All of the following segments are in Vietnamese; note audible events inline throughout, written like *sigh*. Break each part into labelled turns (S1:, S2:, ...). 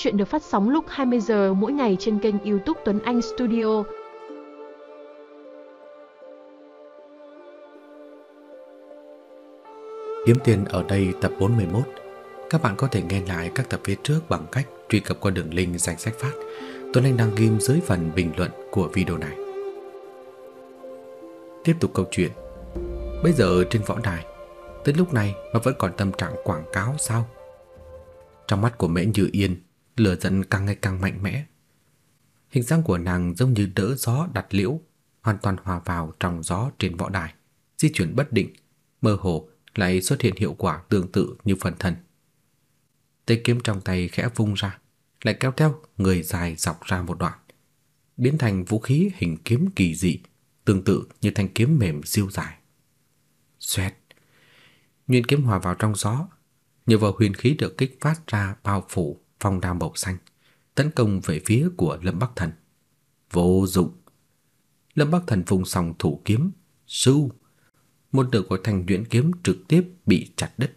S1: Chuyện được phát sóng lúc 20 giờ mỗi ngày trên kênh YouTube Tuấn Anh Studio.
S2: Kiếm tiền ở đây tập 41. Các bạn có thể nghe lại các tập phía trước bằng cách truy cập qua đường link danh sách phát. Tuấn Anh đăng ghim dưới phần bình luận của video này. Tiếp tục câu chuyện. Bây giờ trên võ đài, tới lúc này mà vẫn còn tâm trạng quảng cáo sao? Trong mắt của Mễ Như Yên, lửa giận càng ngày càng mạnh mẽ. Hình dáng của nàng giống như đỡ gió đặt liễu, hoàn toàn hòa vào trong gió trên võ đài, di chuyển bất định, mơ hồ lại xuất hiện hiệu quả tương tự như phần thân. Tay kiếm trong tay khẽ vung ra, lại kéo theo người dài dọc ra một đoạn, biến thành vũ khí hình kiếm kỳ dị, tương tự như thanh kiếm mềm siêu dài. Xoẹt, nguyên kiếm hòa vào trong gió, nhờ vào huyền khí được kích phát ra bao phủ phong đao màu xanh, tấn công về phía của Lâm Bắc Thần. Vô dụng. Lâm Bắc Thần vùng sòng thủ kiếm, sưu, một nửa của thanh luyện kiếm trực tiếp bị chặt đứt.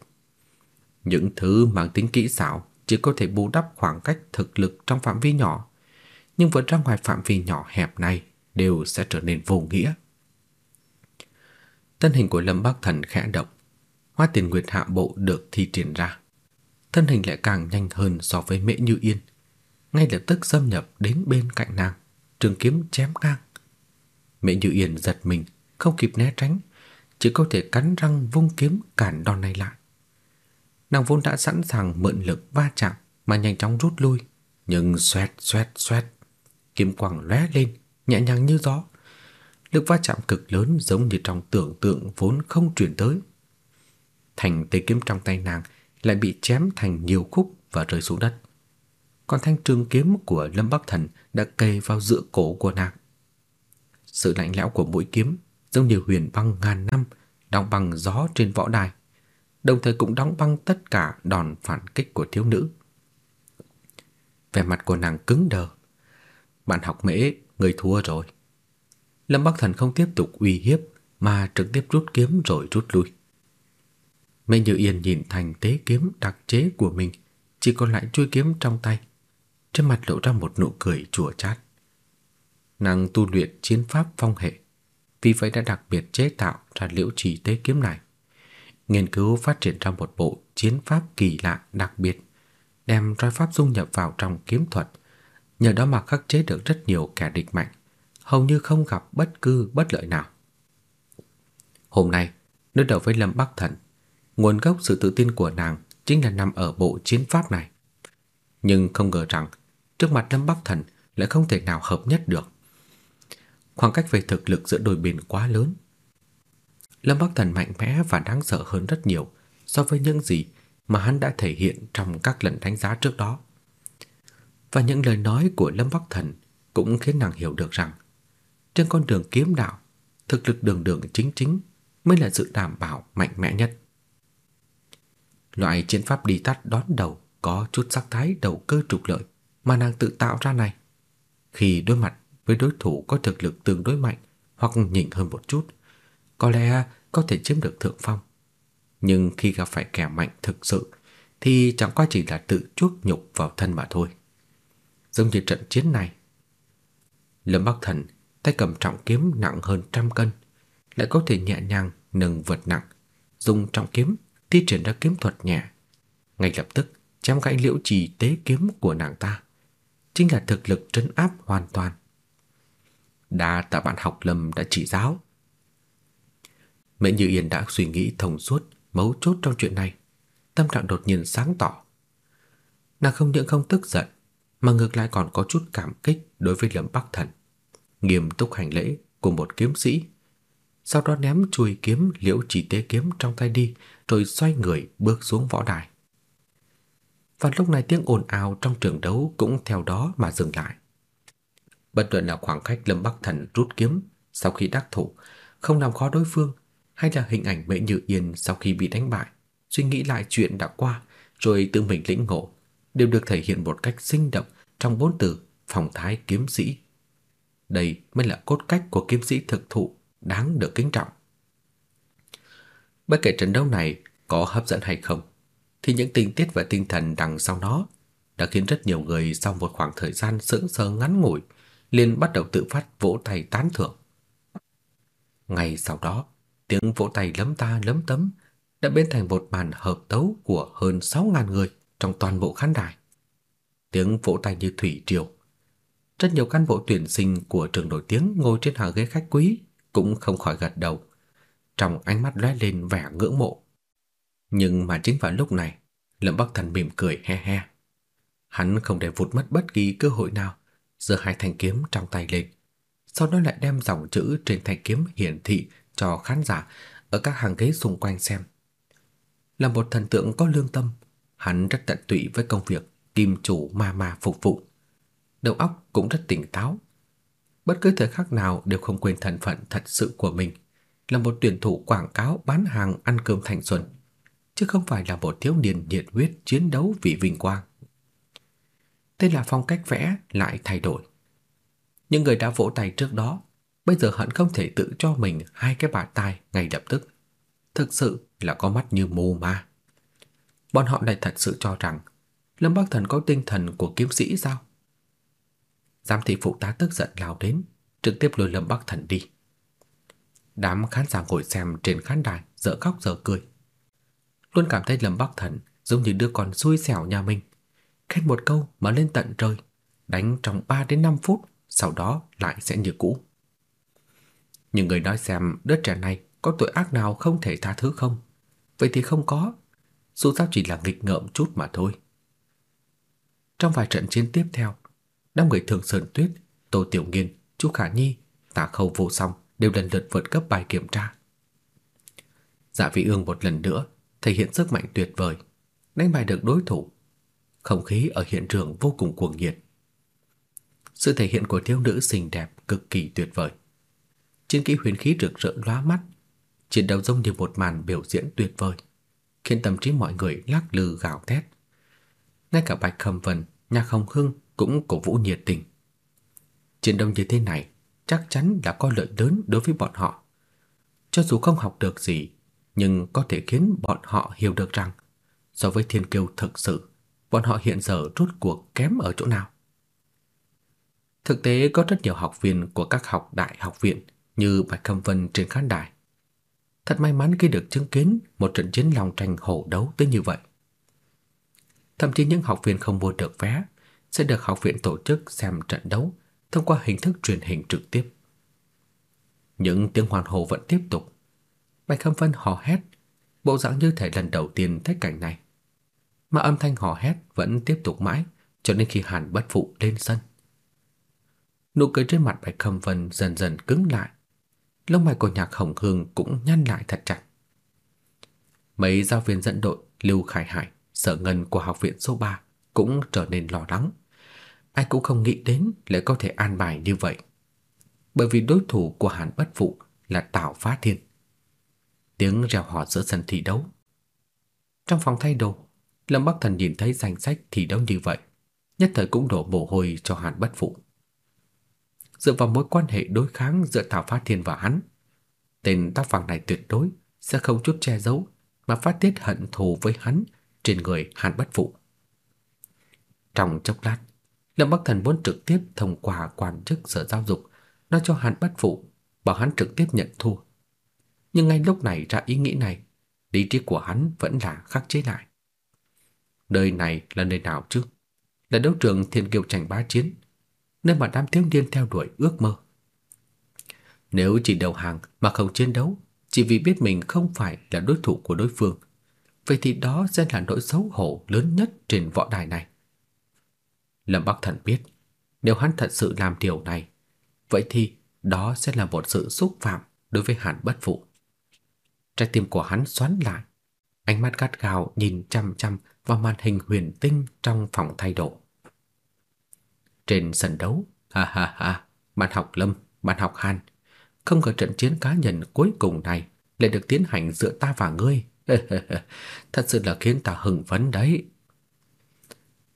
S2: Những thứ mang tính kỹ xảo chỉ có thể bù đắp khoảng cách thực lực trong phạm vi nhỏ, nhưng vượt ra ngoài phạm vi nhỏ hẹp này đều sẽ trở nên vô nghĩa. Thân hình của Lâm Bắc Thần khẽ động, Hoa Tiền Nguyệt hạ bộ được thi triển ra. Thân hình lại càng nhanh hơn so với Mễ Như Yên, ngay lập tức xâm nhập đến bên cạnh nàng, trường kiếm chém ngang. Mễ Như Yên giật mình, không kịp né tránh, chỉ có thể cắn răng vung kiếm cản đòn này lại. Nàng vốn đã sẵn sàng mượn lực va chạm mà nhanh chóng rút lui, nhưng xoẹt xoẹt xoẹt, kiếm quang lóe lên, nhẹ nhàng như gió. Lực va chạm cực lớn giống như trong tưởng tượng vốn không truyền tới. Thành tay kiếm trong tay nàng lại bị chém thành nhiều khúc và rơi xuống đất. Còn thanh trường kiếm của Lâm Bắc Thần đã kề vào giữa cổ của nàng. Sự lạnh lẽo của mũi kiếm giống như huyền băng ngàn năm đóng băng gió trên võ đài, đồng thời cũng đóng băng tất cả đòn phản kích của thiếu nữ. Vẻ mặt của nàng cứng đờ. Bạn học mễ, người thua rồi. Lâm Bắc Thần không tiếp tục uy hiếp mà trực tiếp rút kiếm rồi rút lui. Mê Như Yên nhìn thành tế kiếm đặc chế của mình, chỉ còn lại chuôi kiếm trong tay, trên mặt lộ ra một nụ cười chua chát. Nàng tu luyện chiến pháp phong hệ, vì vậy đã đặc biệt chế tạo ra liễu trì tế kiếm này. Nghiên cứu phát triển ra một bộ chiến pháp kỳ lạ đặc biệt, đem roi pháp dung nhập vào trong kiếm thuật, nhờ đó mà khắc chế được rất nhiều kẻ địch mạnh, hầu như không gặp bất cứ bất lợi nào. Hôm nay, đối đầu với Lâm Bắc Thần, nguồn gốc sự tự tin của nàng chính là nằm ở bộ chiến pháp này. Nhưng không ngờ rằng, trước mặt Lâm Bắc Thần lại không thể nào hợp nhất được. Khoảng cách về thực lực giữa đôi bên quá lớn. Lâm Bắc Thần mạnh mẽ và đáng sợ hơn rất nhiều so với những gì mà hắn đã thể hiện trong các lần đánh giá trước đó. Và những lời nói của Lâm Bắc Thần cũng khiến nàng hiểu được rằng trên con đường kiếm đạo, thực lực đường đường chính chính mới là sự đảm bảo mạnh mẽ nhất. Loại chiến pháp đi tắt đón đầu có chút sắc thái đầu cơ trục lợi mà nàng tự tạo ra này. Khi đối mặt với đối thủ có thực lực tương đối mạnh hoặc nhỉnh hơn một chút, có lẽ có thể chiếm được thượng phong. Nhưng khi gặp phải kẻ mạnh thực sự thì chẳng qua chỉ là tự chuốc nhục vào thân mà thôi. Giống như trận chiến này, Lâm Bắc Thần tay cầm trọng kiếm nặng hơn trăm cân, lại có thể nhẹ nhàng nâng vật nặng, dùng trọng kiếm thi triển ra kiếm thuật nhẹ, ngay lập tức chém gãy liễu trì tế kiếm của nàng ta, chính là thực lực trấn áp hoàn toàn. Đa tạ bạn học lầm đã chỉ giáo. Mễ Như Yên đã suy nghĩ thông suốt mấu chốt trong chuyện này, tâm trạng đột nhiên sáng tỏ. Nàng không những không tức giận, mà ngược lại còn có chút cảm kích đối với Lâm Bắc Thần, nghiêm túc hành lễ của một kiếm sĩ sau đó ném chuôi kiếm liễu chỉ tế kiếm trong tay đi, rồi xoay người bước xuống võ đài. Và lúc này tiếng ồn ào trong trường đấu cũng theo đó mà dừng lại. Bất luận là khoảng cách Lâm Bắc Thần rút kiếm sau khi đắc thủ, không làm khó đối phương, hay là hình ảnh Mễ Như Yên sau khi bị đánh bại, suy nghĩ lại chuyện đã qua, rồi tự mình lĩnh ngộ, đều được thể hiện một cách sinh động trong bốn từ phòng thái kiếm sĩ. Đây mới là cốt cách của kiếm sĩ thực thụ đáng được kính trọng. Bất kể trận đấu này có hấp dẫn hay không, thì những tình tiết và tinh thần đằng sau nó đã khiến rất nhiều người sau một khoảng thời gian sững sờ ngắn ngủi liền bắt đầu tự phát vỗ tay tán thưởng. Ngay sau đó, tiếng vỗ tay lấm ta lấm tấm đã biến thành một màn hợp tấu của hơn 6000 người trong toàn bộ khán đài. Tiếng vỗ tay như thủy triều. Rất nhiều cán bộ tuyển sinh của trường nổi tiếng ngồi trên hàng ghế khách quý cũng không khỏi gật đầu, trong ánh mắt lóe lên vẻ ngưỡng mộ. Nhưng mà chính vào lúc này, Lâm Bắc Thần mỉm cười he he. Hắn không để vụt mất bất kỳ cơ hội nào, giơ hai thanh kiếm trong tay lên, sau đó lại đem dòng chữ trên thanh kiếm hiển thị cho khán giả ở các hàng ghế xung quanh xem. Là một thần tượng có lương tâm, hắn rất tận tụy với công việc kim chủ ma ma phục vụ. Đầu óc cũng rất tỉnh táo. Bất cứ thời khắc nào đều không quên thân phận thật sự của mình, là một tuyển thủ quảng cáo bán hàng ăn cơm thành xuân, chứ không phải là một thiếu niên nhiệt huyết chiến đấu vì vinh quang. Tên là phong cách vẽ lại thay đổi. Những người đã vỗ tay trước đó, bây giờ hận không thể tự cho mình hai cái bạt tai ngay lập tức. Thực sự là có mắt như mù ma. Bọn họ lại thật sự cho rằng Lâm Bắc Thần có tinh thần của kiếm sĩ sao? Giám thị phụ tá tức giận lao đến, trực tiếp lôi Lâm Bắc Thần đi. Đám khán giả ngồi xem trên khán đài dở khóc dở cười. Luôn cảm thấy Lâm Bắc Thần giống như đứa con xui xẻo nhà mình. Khen một câu mà lên tận trời, đánh trong 3 đến 5 phút, sau đó lại sẽ như cũ. Những người nói xem đứa trẻ này có tội ác nào không thể tha thứ không? Vậy thì không có, dù sao chỉ là nghịch ngợm chút mà thôi. Trong vài trận chiến tiếp theo, năm người Thường Sơn Tuyết, Tô Tiểu Nghiên, Chu Khả Nhi, Tạ Khâu Vô Song đều lần lượt vượt cấp bài kiểm tra. Dạ Vị Ương một lần nữa thể hiện sức mạnh tuyệt vời, đánh bại được đối thủ. Không khí ở hiện trường vô cùng cuồng nhiệt. Sự thể hiện của thiếu nữ xinh đẹp cực kỳ tuyệt vời. Chiến kỹ huyền khí rực rỡ lóa mắt, chiến đấu giống như một màn biểu diễn tuyệt vời, khiến tâm trí mọi người lắc lư gào thét. Ngay cả Bạch Khâm Vân, Nhạc Hồng Hưng cũng cổ vũ nhiệt tình. Chiến đấu như thế này chắc chắn là có lợi lớn đối với bọn họ. Cho dù không học được gì, nhưng có thể khiến bọn họ hiểu được rằng so với thiên kiêu thực sự, bọn họ hiện giờ rốt cuộc kém ở chỗ nào. Thực tế có rất nhiều học viên của các học đại học viện như Bạch Khâm Vân trên khán đài. Thật may mắn khi được chứng kiến một trận chiến lòng tranh hổ đấu tới như vậy. Thậm chí những học viên không mua được vé sẽ được học viện tổ chức xem trận đấu thông qua hình thức truyền hình trực tiếp. Những tiếng hoan hô vẫn tiếp tục. Bạch Khâm Vân hò hét, bộ dạng như thể lần đầu tiên thấy cảnh này. Mà âm thanh hò hét vẫn tiếp tục mãi cho đến khi Hàn Bất Phụ lên sân. Nụ cười trên mặt Bạch Khâm Vân dần dần cứng lại. Lông mày của Nhạc Hồng Hương cũng nhăn lại thật chặt. Mấy giáo viên dẫn đội Lưu Khải Hải, Sở Ngân của học viện số 3 cũng trở nên lo lắng. Ai cũng không nghĩ đến lại có thể an bài như vậy. Bởi vì đối thủ của Hàn Bất Phụ là Tào Phá Thiên. Tiếng reo hò giữa sân thi đấu. Trong phòng thay đồ, Lâm Bắc Thần nhìn thấy danh sách thi đấu như vậy, nhất thời cũng đổ mồ hôi cho Hàn Bất Phụ dựa vào mối quan hệ đối kháng giữa Tào Phá Thiên và hắn. Tên tóc vàng này tuyệt đối sẽ không chút che giấu mà phát tiết hận thù với hắn trên người Hàn Bất Phụ. Trong chốc lát, Lâm Bắc Thần muốn trực tiếp thông qua quan chức sở giáo dục nói cho hắn bắt Phụ bảo hắn trực tiếp nhận thua. Nhưng ngay lúc này ra ý nghĩ này, lý trí của hắn vẫn là khắc chế lại. Nơi này là nơi nào chứ? Là đấu trường thiên kiêu tranh bá chiến, nơi mà đám thiếu niên theo đuổi ước mơ. Nếu chỉ đầu hàng mà không chiến đấu, chỉ vì biết mình không phải là đối thủ của đối phương, vậy thì đó sẽ là nỗi xấu hổ lớn nhất trên võ đài này. Lâm Bắc Thần biết, nếu hắn thật sự làm điều này, vậy thì đó sẽ là một sự xúc phạm đối với Hàn Bất Phụ. Trái tim của hắn xoắn lại, ánh mắt gắt gao nhìn chăm chăm vào màn hình huyền tinh trong phòng thay đồ. Trên sân đấu, ha ha ha, bạn học Lâm, bạn học Hàn, không ngờ trận chiến cá nhân cuối cùng này lại được tiến hành giữa ta và ngươi. *laughs* Thật sự là khiến ta hưng phấn đấy.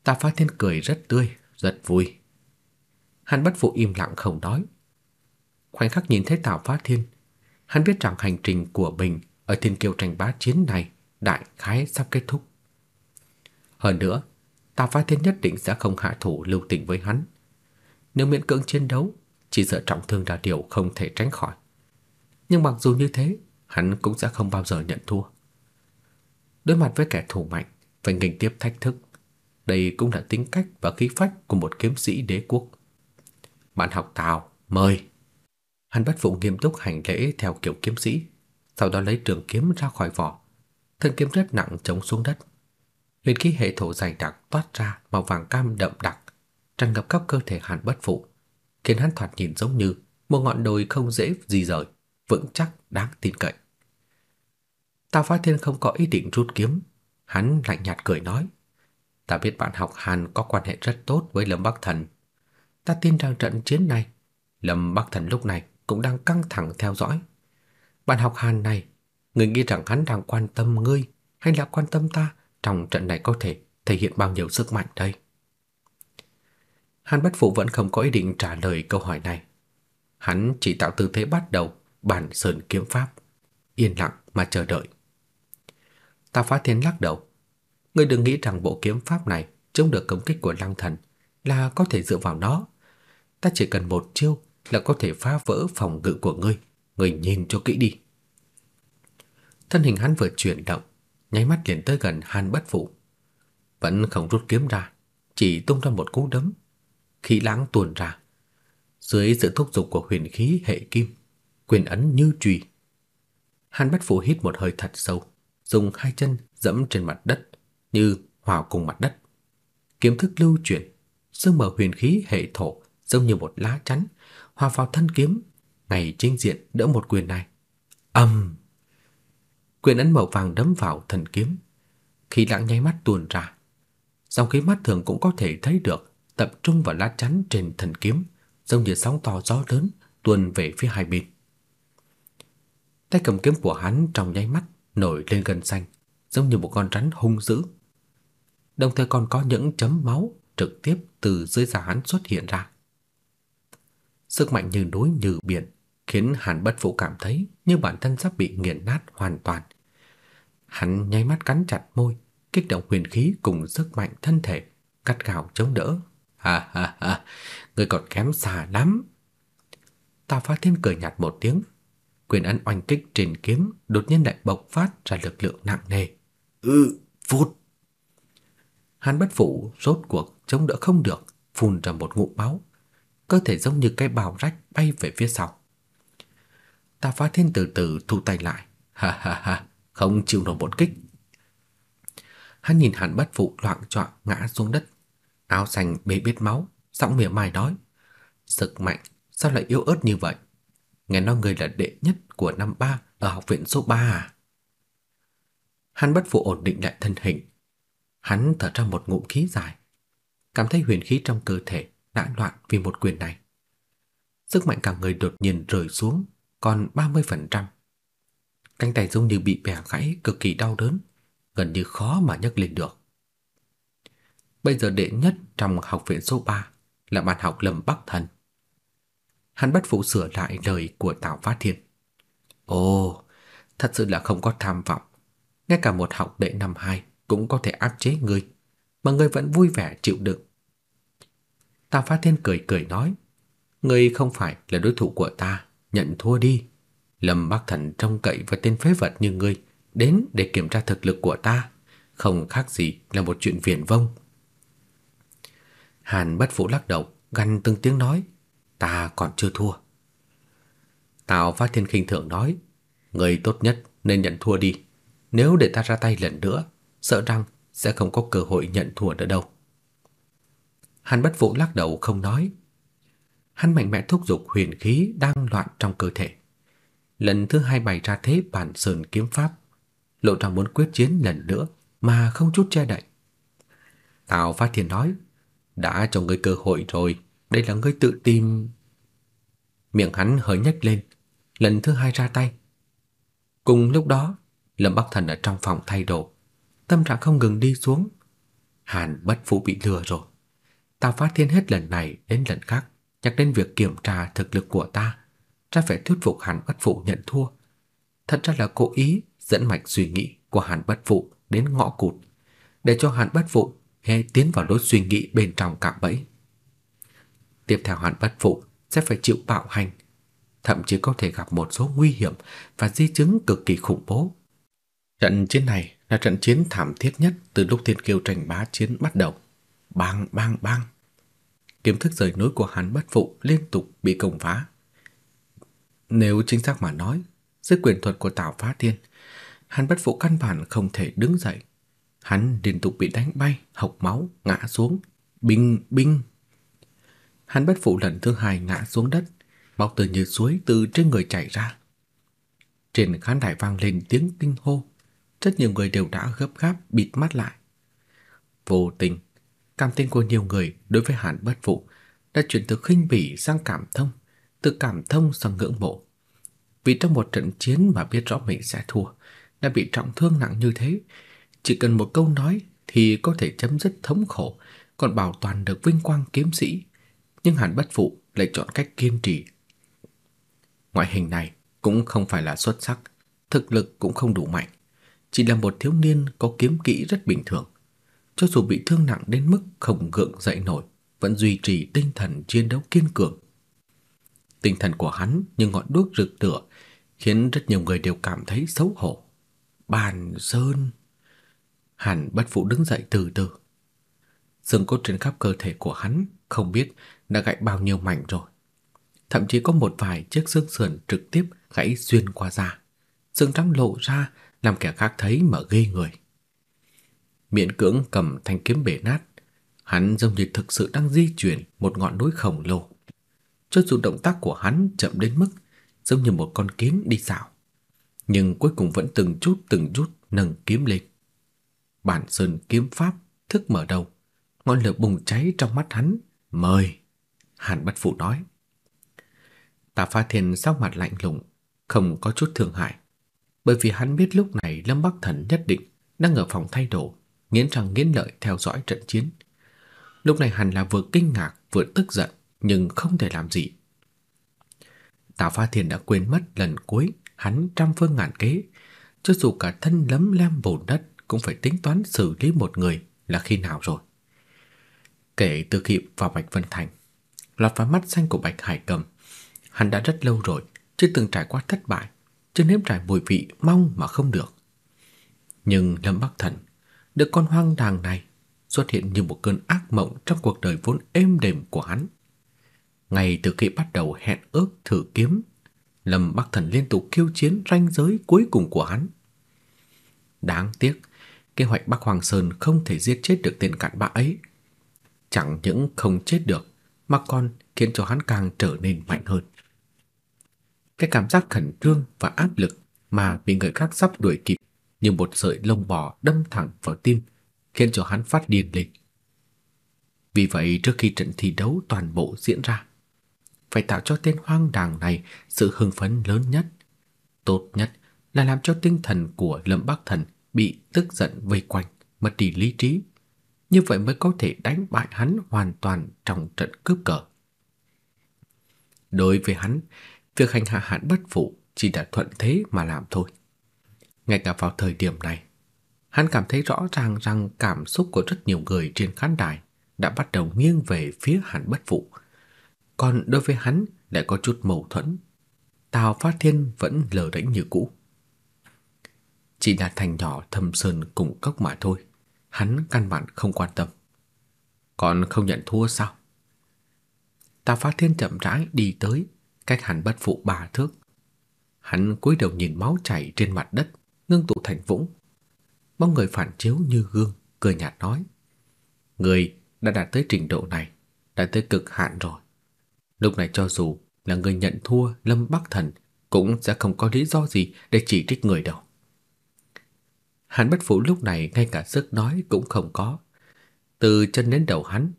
S2: Tạ Phá thiên cười rất tươi, rất vui. Hắn bất phụ im lặng không nói. Khoảnh khắc nhìn thấy Tào Phá Thiên, hắn biết rằng hành trình của mình ở thiên kiêu tranh bá chiến này đại khái sắp kết thúc. Hơn nữa, Tào Phá Thiên nhất định sẽ không hạ thủ lưu tình với hắn. Nếu miễn cưỡng chiến đấu, chỉ sợ trọng thương là điều không thể tránh khỏi. Nhưng mặc dù như thế, hắn cũng sẽ không bao giờ nhận thua. Đối mặt với kẻ thù mạnh, phải nghênh tiếp thách thức. Đây cũng là tính cách và khí phách của một kiếm sĩ đế quốc. Bạn học Tào, mời. Hắn bắt phụ nghiêm túc hành lễ theo kiểu kiếm sĩ, sau đó lấy trường kiếm ra khỏi vỏ. Thân kiếm rất nặng chống xuống đất. Huyền khí hệ thổ dày đặc toát ra màu vàng cam đậm đặc, tràn ngập khắp cơ thể Hàn Bất Phụ, khiến hắn thoạt nhìn giống như một ngọn đồi không dễ gì rời, vững chắc đáng tin cậy. Tào Phá Thiên không có ý định rút kiếm, hắn lạnh nhạt cười nói: "Ta biết bạn học Hàn có quan hệ rất tốt với Lâm Bắc Thần, ta tin rằng trận chiến này, Lâm Bắc Thần lúc này cũng đang căng thẳng theo dõi. Bạn học Hàn này, người nghĩ rằng hắn đang quan tâm ngươi hay là quan tâm ta trong trận này có thể thể hiện bao nhiêu sức mạnh đây?" Hàn Bất Phụ vẫn không có ý định trả lời câu hỏi này. Hắn chỉ tạo tư thế bắt đầu bản sơn kiếm pháp, yên lặng mà chờ đợi. Ta Phá Thiên lắc đầu. Ngươi đừng nghĩ rằng bộ kiếm pháp này chống được công kích của Lăng Thần là có thể dựa vào nó. Ta chỉ cần một chiêu là có thể phá vỡ phòng ngự của ngươi, ngươi nhìn cho kỹ đi. Thân hình hắn vừa chuyển động, nháy mắt liền tới gần Hàn Bất Phụ. Vẫn không rút kiếm ra, chỉ tung ra một cú đấm. Khí lãng tuôn ra. Dưới sự thúc giục của huyền khí hệ kim, quyền ấn như chùy. Hàn Bất Phụ hít một hơi thật sâu, dùng hai chân dẫm trên mặt đất như hòa cùng mặt đất. Kiếm thức lưu chuyển, sương mờ huyền khí hệ thổ giống như một lá chắn hòa vào thân kiếm, ngày chính diện đỡ một quyền này. Ầm. Quyền ấn màu vàng đấm vào thân kiếm, khí lãng nháy mắt tuôn ra. Dòng khí mắt thường cũng có thể thấy được tập trung vào lá chắn trên thân kiếm, giống như sóng to gió lớn tuôn về phía hai bên. Tay cầm kiếm của hắn trong nháy mắt nổi lên gần xanh, giống như một con rắn hung dữ. Đồng thời còn có những chấm máu trực tiếp từ dưới da hắn xuất hiện ra. Sức mạnh như núi như biển, khiến Hàn Bất Phụ cảm thấy như bản thân sắp bị nghiền nát hoàn toàn. Hắn nháy mắt cắn chặt môi, kích động huyền khí cùng sức mạnh thân thể, cắt gào chống đỡ. Ha ha ha, người còn kém xa lắm. Tào Phát Thiên cười nhạt một tiếng, quyền ấn oanh kích trên kiếm đột nhiên lại bộc phát ra lực lượng nặng nề. Ừ, phút. Hàn Bất Phụ rốt cuộc chống đỡ không được, phun ra một ngụm máu, cơ thể giống như cái bào rách bay về phía sau. Tà Phá Thiên từ từ thu tay lại, ha ha ha, không chịu nổi một kích. Hắn nhìn Hàn Bất Phụ loạn choạng ngã xuống đất, áo xanh bê bết máu, giọng mỉa mai nói: "Sức mạnh sao lại yếu ớt như vậy? Nghe nói người là đệ nhất của năm ba ở học viện số 3 à?" Hắn bất phụ ổn định lại thân hình. Hắn thở ra một ngụm khí dài, cảm thấy huyền khí trong cơ thể đã loạn vì một quyền này. Sức mạnh cả người đột nhiên rơi xuống còn 30%. Cánh tay giống như bị bẻ gãy cực kỳ đau đớn, gần như khó mà nhấc lên được. Bây giờ đệ nhất trong học viện số 3 là bạn học Lâm Bắc Thần. Hắn bất phụ sửa lại lời của Tào Phát Thiên. Ồ, thật sự là không có tham vọng. Ngay cả một học đệ năm hai cũng có thể áp chế ngươi, mà ngươi vẫn vui vẻ chịu đựng. Tạ Phát Thiên cười cười nói, ngươi không phải là đối thủ của ta, nhận thua đi. Lâm Bắc Thần trông cậy vào tên phế vật như ngươi đến để kiểm tra thực lực của ta, không khác gì là một chuyện viển vông. Hàn Bất Phụ lắc đầu, gằn từng tiếng nói, ta còn chưa thua. Tào Phát Thiên khinh thường nói, người tốt nhất nên nhận thua đi. Nếu để ta ra tay lần nữa, sợ rằng sẽ không có cơ hội nhận thua nữa đâu. Hàn Bất Phụ lắc đầu không nói. Hắn mạnh mẽ thúc giục huyền khí đang loạn trong cơ thể. Lần thứ hai bày ra thế bản sơn kiếm pháp, lộ ra muốn quyết chiến lần nữa mà không chút che đậy. Tào Phát Thiên nói, đã cho ngươi cơ hội rồi, đây là ngươi tự tìm. Miệng hắn hơi nhếch lên, lần thứ hai ra tay. Cùng lúc đó, Lâm Bắc Thần ở trong phòng thay đồ, tâm trạng không ngừng đi xuống. Hàn Bất Phụ bị lừa rồi. Ta phát thiên hết lần này đến lần khác, nhắc đến việc kiểm tra thực lực của ta, ta phải thuyết phục Hàn Bất Phụ nhận thua. Thật ra là cố ý dẫn mạch suy nghĩ của Hàn Bất Phụ đến ngõ cụt, để cho Hàn Bất Phụ hé tiến vào lối suy nghĩ bên trong cạm bẫy. Tiếp theo Hàn Bất Phụ sẽ phải chịu bạo hành, thậm chí có thể gặp một số nguy hiểm và di chứng cực kỳ khủng bố. Trận chiến này là trận chiến thảm thiết nhất từ lúc Thiên Kiêu tranh bá chiến bắt đầu. Bang bang bang. Kiếm thức rời núi của hắn Bất Phụ liên tục bị công phá. Nếu chính xác mà nói, dưới quyền thuật của Tào Phá Thiên, hắn Bất Phụ căn bản không thể đứng dậy. Hắn liên tục bị đánh bay, hộc máu, ngã xuống. Binh, binh. hắn Bất Phụ lần thứ hai ngã xuống đất, máu từ như suối từ trên người chảy ra. Trên khán đài vang lên tiếng kinh hô, rất nhiều người đều đã gấp gáp bịt mắt lại. Vô tình, cảm tình của nhiều người đối với Hàn Bất Phụ đã chuyển từ khinh bỉ sang cảm thông, từ cảm thông sang ngưỡng mộ. Vì trong một trận chiến mà biết rõ mình sẽ thua, đã bị trọng thương nặng như thế, chỉ cần một câu nói thì có thể chấm dứt thống khổ, còn bảo toàn được vinh quang kiếm sĩ. Nhưng Hàn Bất Phụ lại chọn cách kiên trì. Ngoại hình này cũng không phải là xuất sắc, thực lực cũng không đủ mạnh, chỉ là một thiếu niên có kiếm kỹ rất bình thường. Cho dù bị thương nặng đến mức không gượng dậy nổi, vẫn duy trì tinh thần chiến đấu kiên cường. Tinh thần của hắn như ngọn đuốc rực lửa, khiến rất nhiều người đều cảm thấy xấu hổ. Bàn Sơn Hàn bất phụ đứng dậy từ từ. Xương cốt trên khắp cơ thể của hắn không biết đã gãy bao nhiêu mảnh rồi. Thậm chí có một vài chiếc xương sườn trực tiếp gãy xuyên qua da. Xương trắng lộ ra làm kẻ khác thấy mà ghê người. Miễn cưỡng cầm thanh kiếm bể nát, hắn giống như thực sự đang di chuyển một ngọn núi khổng lồ. Cho dù động tác của hắn chậm đến mức giống như một con kiến đi dạo, nhưng cuối cùng vẫn từng chút từng chút nâng kiếm lên. Bản sơn kiếm pháp thức mở đầu, ngọn lửa bùng cháy trong mắt hắn, "Mời." Hàn Bất Phụ nói. Tạ Phá Thiên sắc mặt lạnh lùng, không có chút thương hại, bởi vì hắn biết lúc này Lâm Bắc Thần nhất định đang ở phòng thay đồ, nghiến răng nghiến lợi theo dõi trận chiến. Lúc này hắn là vừa kinh ngạc vừa tức giận, nhưng không thể làm gì. tào Phá Thiên đã quên mất lần cuối hắn trăm phương ngàn kế, cho dù cả thân lấm lem bùn đất cũng phải tính toán xử lý một người là khi nào rồi. Kể từ khi vào Bạch Vân Thành, lọt vào mắt xanh của Bạch Hải Cầm, hắn đã rất lâu rồi chưa từng trải qua thất bại, chưa nếm trải mùi vị mong mà không được. Nhưng Lâm Bắc Thần, được con hoang đàng này xuất hiện như một cơn ác mộng trong cuộc đời vốn êm đềm của hắn. Ngay từ khi bắt đầu hẹn ước thử kiếm, Lâm Bắc Thần liên tục khiêu chiến ranh giới cuối cùng của hắn. Đáng tiếc, kế hoạch Bắc Hoàng Sơn không thể giết chết được tên cặn bã ấy. Chẳng những không chết được, mà còn khiến cho hắn càng trở nên mạnh hơn. Cái cảm giác khẩn trương và áp lực mà bị người khác sắp đuổi kịp như một sợi lông bò đâm thẳng vào tim, khiến cho hắn phát điên lên. Vì vậy trước khi trận thi đấu toàn bộ diễn ra, phải tạo cho tên hoang đàng này sự hưng phấn lớn nhất. Tốt nhất là làm cho tinh thần của Lâm Bắc Thần bị tức giận vây quanh, mất đi lý trí. Như vậy mới có thể đánh bại hắn hoàn toàn trong trận cướp cờ. Đối với hắn, việc hành hạ hắn bất phụ chỉ đã thuận thế mà làm thôi. Ngay cả vào thời điểm này, hắn cảm thấy rõ ràng rằng cảm xúc của rất nhiều người trên khán đài đã bắt đầu nghiêng về phía hắn Bất Phụ. Còn đối với hắn lại có chút mâu thuẫn. Tào Phát Thiên vẫn lờ đễnh như cũ. Chỉ là thành nhỏ thâm sơn cùng cốc mà thôi, hắn căn bản không quan tâm. Còn không nhận thua sao? Tào Phát Thiên chậm rãi đi tới, cách hắn bất phụ ba thước. Hắn cúi đầu nhìn máu chảy trên mặt đất, ngưng tụ thành vũng. Bóng người phản chiếu như gương, cười nhạt nói: "Người đã đạt tới trình độ này, đã tới cực hạn rồi. Lúc này cho dù là người nhận thua Lâm Bắc Thần cũng sẽ không có lý do gì để chỉ trích người đâu." Hắn bất phụ lúc này ngay cả sức nói cũng không có. Từ chân đến đầu hắn,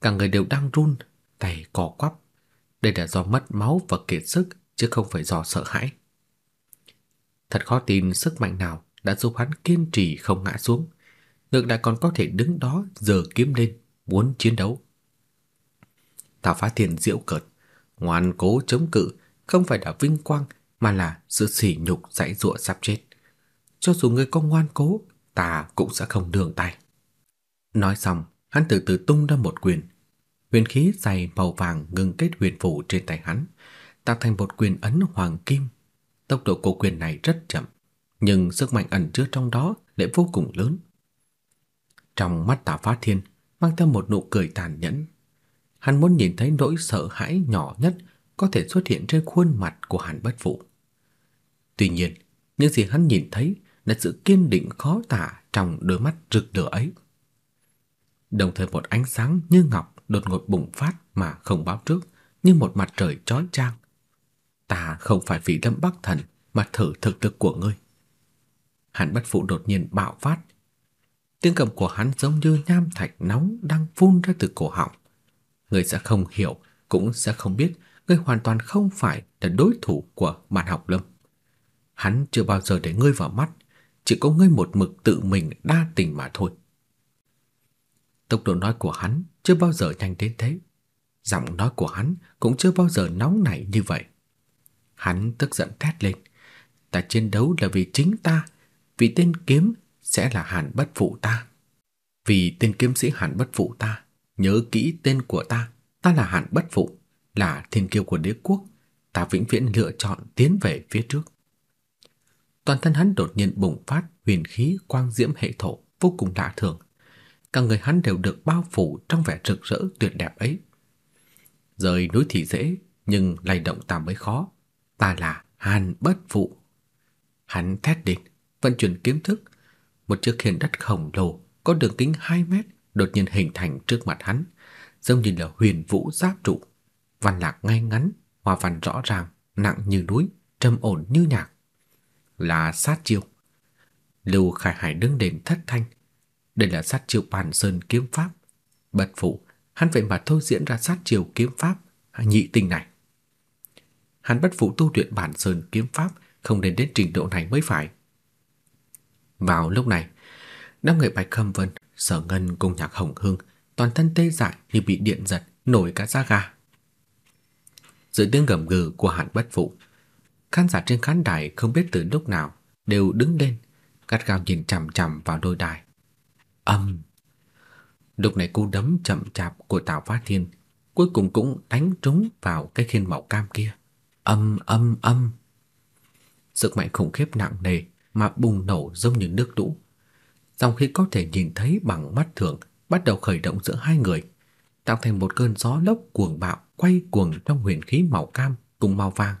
S2: cả người đều đang run, tay cò quắp. Đây là do mất máu và kiệt sức chứ không phải do sợ hãi. Thật khó tin sức mạnh nào đã giúp hắn kiên trì không ngã xuống, ngược lại còn có thể đứng đó giơ kiếm lên, muốn chiến đấu. Tào Phá Thiên diễu cợt, ngoan cố chống cự không phải là vinh quang mà là sự sỉ nhục dãy dụa sắp chết cho dù người có ngoan cố, ta cũng sẽ không đường tay. Nói xong, hắn từ từ tung ra một quyền. Huyền khí dày màu vàng ngưng kết huyền phủ trên tay hắn, tạo thành một quyền ấn hoàng kim. Tốc độ của quyền này rất chậm, nhưng sức mạnh ẩn chứa trong đó lại vô cùng lớn. Trong mắt Tạ Phá Thiên mang theo một nụ cười tàn nhẫn. Hắn muốn nhìn thấy nỗi sợ hãi nhỏ nhất có thể xuất hiện trên khuôn mặt của Hàn Bất Phụ. Tuy nhiên, những gì hắn nhìn thấy là sự kiên định khó tả trong đôi mắt rực lửa ấy. Đồng thời một ánh sáng như ngọc đột ngột bùng phát mà không báo trước, như một mặt trời chói chang. Ta không phải vì Lâm Bắc Thần mà thử thực lực của ngươi. Hàn Bất Phụ đột nhiên bạo phát. Tiếng cầm của hắn giống như nham thạch nóng đang phun ra từ cổ họng. Ngươi sẽ không hiểu, cũng sẽ không biết ngươi hoàn toàn không phải là đối thủ của Mạn Học Lâm. Hắn chưa bao giờ để ngươi vào mắt, chỉ có ngươi một mực tự mình đa tình mà thôi. Tốc độ nói của hắn chưa bao giờ nhanh đến thế. Giọng nói của hắn cũng chưa bao giờ nóng nảy như vậy. Hắn tức giận thét lên. Ta chiến đấu là vì chính ta, vì tên kiếm sẽ là Hàn Bất Phụ ta. Vì tên kiếm sĩ Hàn Bất Phụ ta, nhớ kỹ tên của ta, ta là Hàn Bất Phụ, là thiên kiêu của đế quốc, ta vĩnh viễn lựa chọn tiến về phía trước. Toàn thân hắn đột nhiên bùng phát huyền khí quang diễm hệ thổ vô cùng lạ thường. Cả người hắn đều được bao phủ trong vẻ rực rỡ tuyệt đẹp ấy. Rời núi thì dễ, nhưng lay động ta mới khó. Ta là Hàn Bất Phụ. Hắn thét lên, vận chuyển kiếm thức, một chiếc khiên đất khổng lồ có đường kính 2 mét đột nhiên hình thành trước mặt hắn, giống như là huyền vũ giáp trụ, văn lạc ngay ngắn, hoa văn rõ ràng, nặng như núi, trầm ổn như nhạc là sát chiêu. Lưu Khải Hải đứng đền thất thanh. Đây là sát chiêu bản sơn kiếm pháp. Bất phụ, hắn vậy mà thôi diễn ra sát chiêu kiếm pháp à, nhị tinh này. Hắn bất phụ tu luyện bản sơn kiếm pháp không đến đến trình độ này mới phải. Vào lúc này, đám người Bạch Khâm Vân, Sở Ngân cùng Nhạc Hồng Hương toàn thân tê dại như bị điện giật, nổi cả da gà. Dưới tiếng gầm gừ của Hàn Bất Phụ, Khán giả trên khán đài không biết từ lúc nào đều đứng lên, gắt gao nhìn chằm chằm vào đôi đài. Âm. Lúc này cú đấm chậm chạp của Tào Phát Thiên cuối cùng cũng đánh trúng vào cái khiên màu cam kia. Âm âm âm. Sức mạnh khủng khiếp nặng nề mà bùng nổ giống như nước lũ. trong khi có thể nhìn thấy bằng mắt thường bắt đầu khởi động giữa hai người, tạo thành một cơn gió lốc cuồng bạo quay cuồng trong huyền khí màu cam cùng màu vàng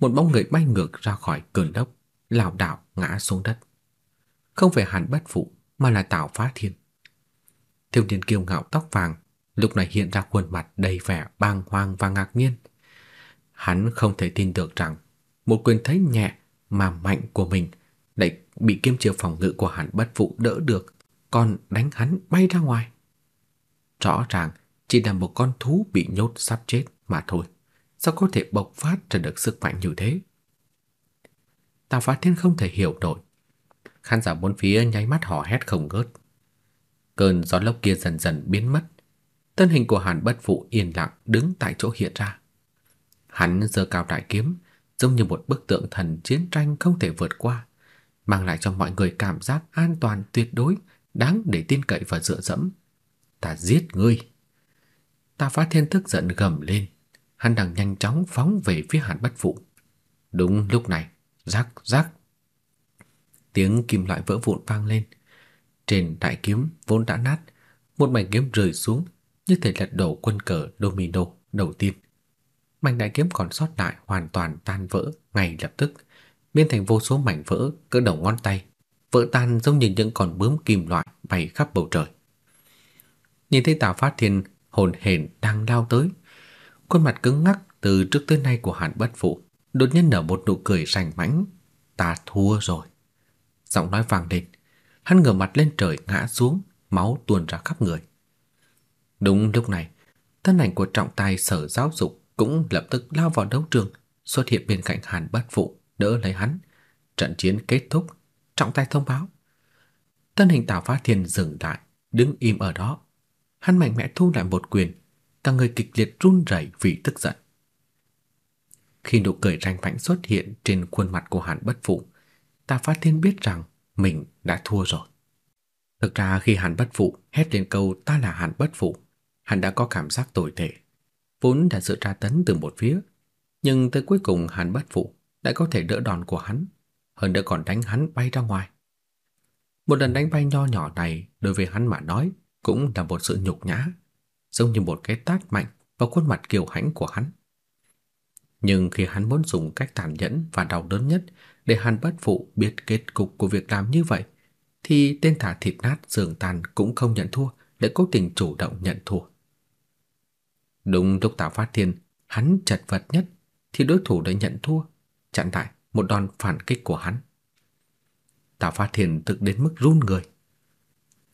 S2: một bóng người bay ngược ra khỏi cơn lốc, lảo đảo ngã xuống đất. Không phải Hàn Bất Phụ, mà là Tào Phá Thiên. Thiếu niên kiêu ngạo tóc vàng lúc này hiện ra khuôn mặt đầy vẻ bàng hoàng và ngạc nhiên. Hắn không thể tin được rằng một quyền thấy nhẹ mà mạnh của mình lại bị kiếm chiêu phòng ngự của hắn Bất Phụ đỡ được, còn đánh hắn bay ra ngoài. Rõ ràng chỉ là một con thú bị nhốt sắp chết mà thôi sao có thể bộc phát ra được sức mạnh như thế? Tào Phá Thiên không thể hiểu nổi. Khán giả bốn phía nháy mắt hò hét không ngớt. Cơn gió lốc kia dần dần biến mất. Thân hình của Hàn Bất Phụ yên lặng đứng tại chỗ hiện ra. Hắn giơ cao đại kiếm, giống như một bức tượng thần chiến tranh không thể vượt qua, mang lại cho mọi người cảm giác an toàn tuyệt đối, đáng để tin cậy và dựa dẫm. Ta giết ngươi. Ta Phá Thiên tức giận gầm lên, hắn đang nhanh chóng phóng về phía Hàn Bất Phụ. Đúng lúc này, rắc rắc. Tiếng kim loại vỡ vụn vang lên. Trên đại kiếm vốn đã nát, một mảnh kiếm rơi xuống, như thể lật đổ quân cờ domino đầu tiên. Mảnh đại kiếm còn sót lại hoàn toàn tan vỡ ngay lập tức, biến thành vô số mảnh vỡ cỡ đầu ngón tay, vỡ tan giống như những con bướm kim loại bay khắp bầu trời. Nhìn thấy Tào Phát Thiên hồn hển đang lao tới, Khuôn mặt cứng ngắc từ trước tới nay của Hàn Bất Phụ đột nhiên nở một nụ cười rành mãnh. Ta thua rồi. Giọng nói vang lên. Hắn ngửa mặt lên trời ngã xuống, máu tuôn ra khắp người. Đúng lúc này, thân ảnh của trọng tài sở giáo dục cũng lập tức lao vào đấu trường, xuất hiện bên cạnh Hàn Bất Phụ, đỡ lấy hắn. Trận chiến kết thúc, trọng tài thông báo. Thân hình Tào Phá Thiên dừng lại, đứng im ở đó. Hắn mạnh mẽ thu lại một quyền, cả người kịch liệt run rẩy vì tức giận. Khi nụ cười ranh mãnh xuất hiện trên khuôn mặt của Hàn Bất Phụ, Ta Phát Thiên biết rằng mình đã thua rồi. Thực ra khi Hàn Bất Phụ hét lên câu ta là Hàn Bất Phụ, hắn đã có cảm giác tồi tệ. Vốn đã sự tra tấn từ một phía, nhưng tới cuối cùng Hàn Bất Phụ đã có thể đỡ đòn của hắn, hơn nữa còn đánh hắn bay ra ngoài. Một lần đánh bay nho nhỏ này đối với hắn mà nói cũng là một sự nhục nhã, giống như một cái tát mạnh vào khuôn mặt kiêu hãnh của hắn. Nhưng khi hắn muốn dùng cách tàn nhẫn và đau đớn nhất để Hàn Bất Phụ biết kết cục của việc làm như vậy, thì tên thả thịt nát giường tàn cũng không nhận thua, để cố tình chủ động nhận thua. Đúng lúc Tào Phát Thiên hắn chật vật nhất thì đối thủ đã nhận thua, chặn lại một đòn phản kích của hắn. Tào Phát Thiên thực đến mức run người.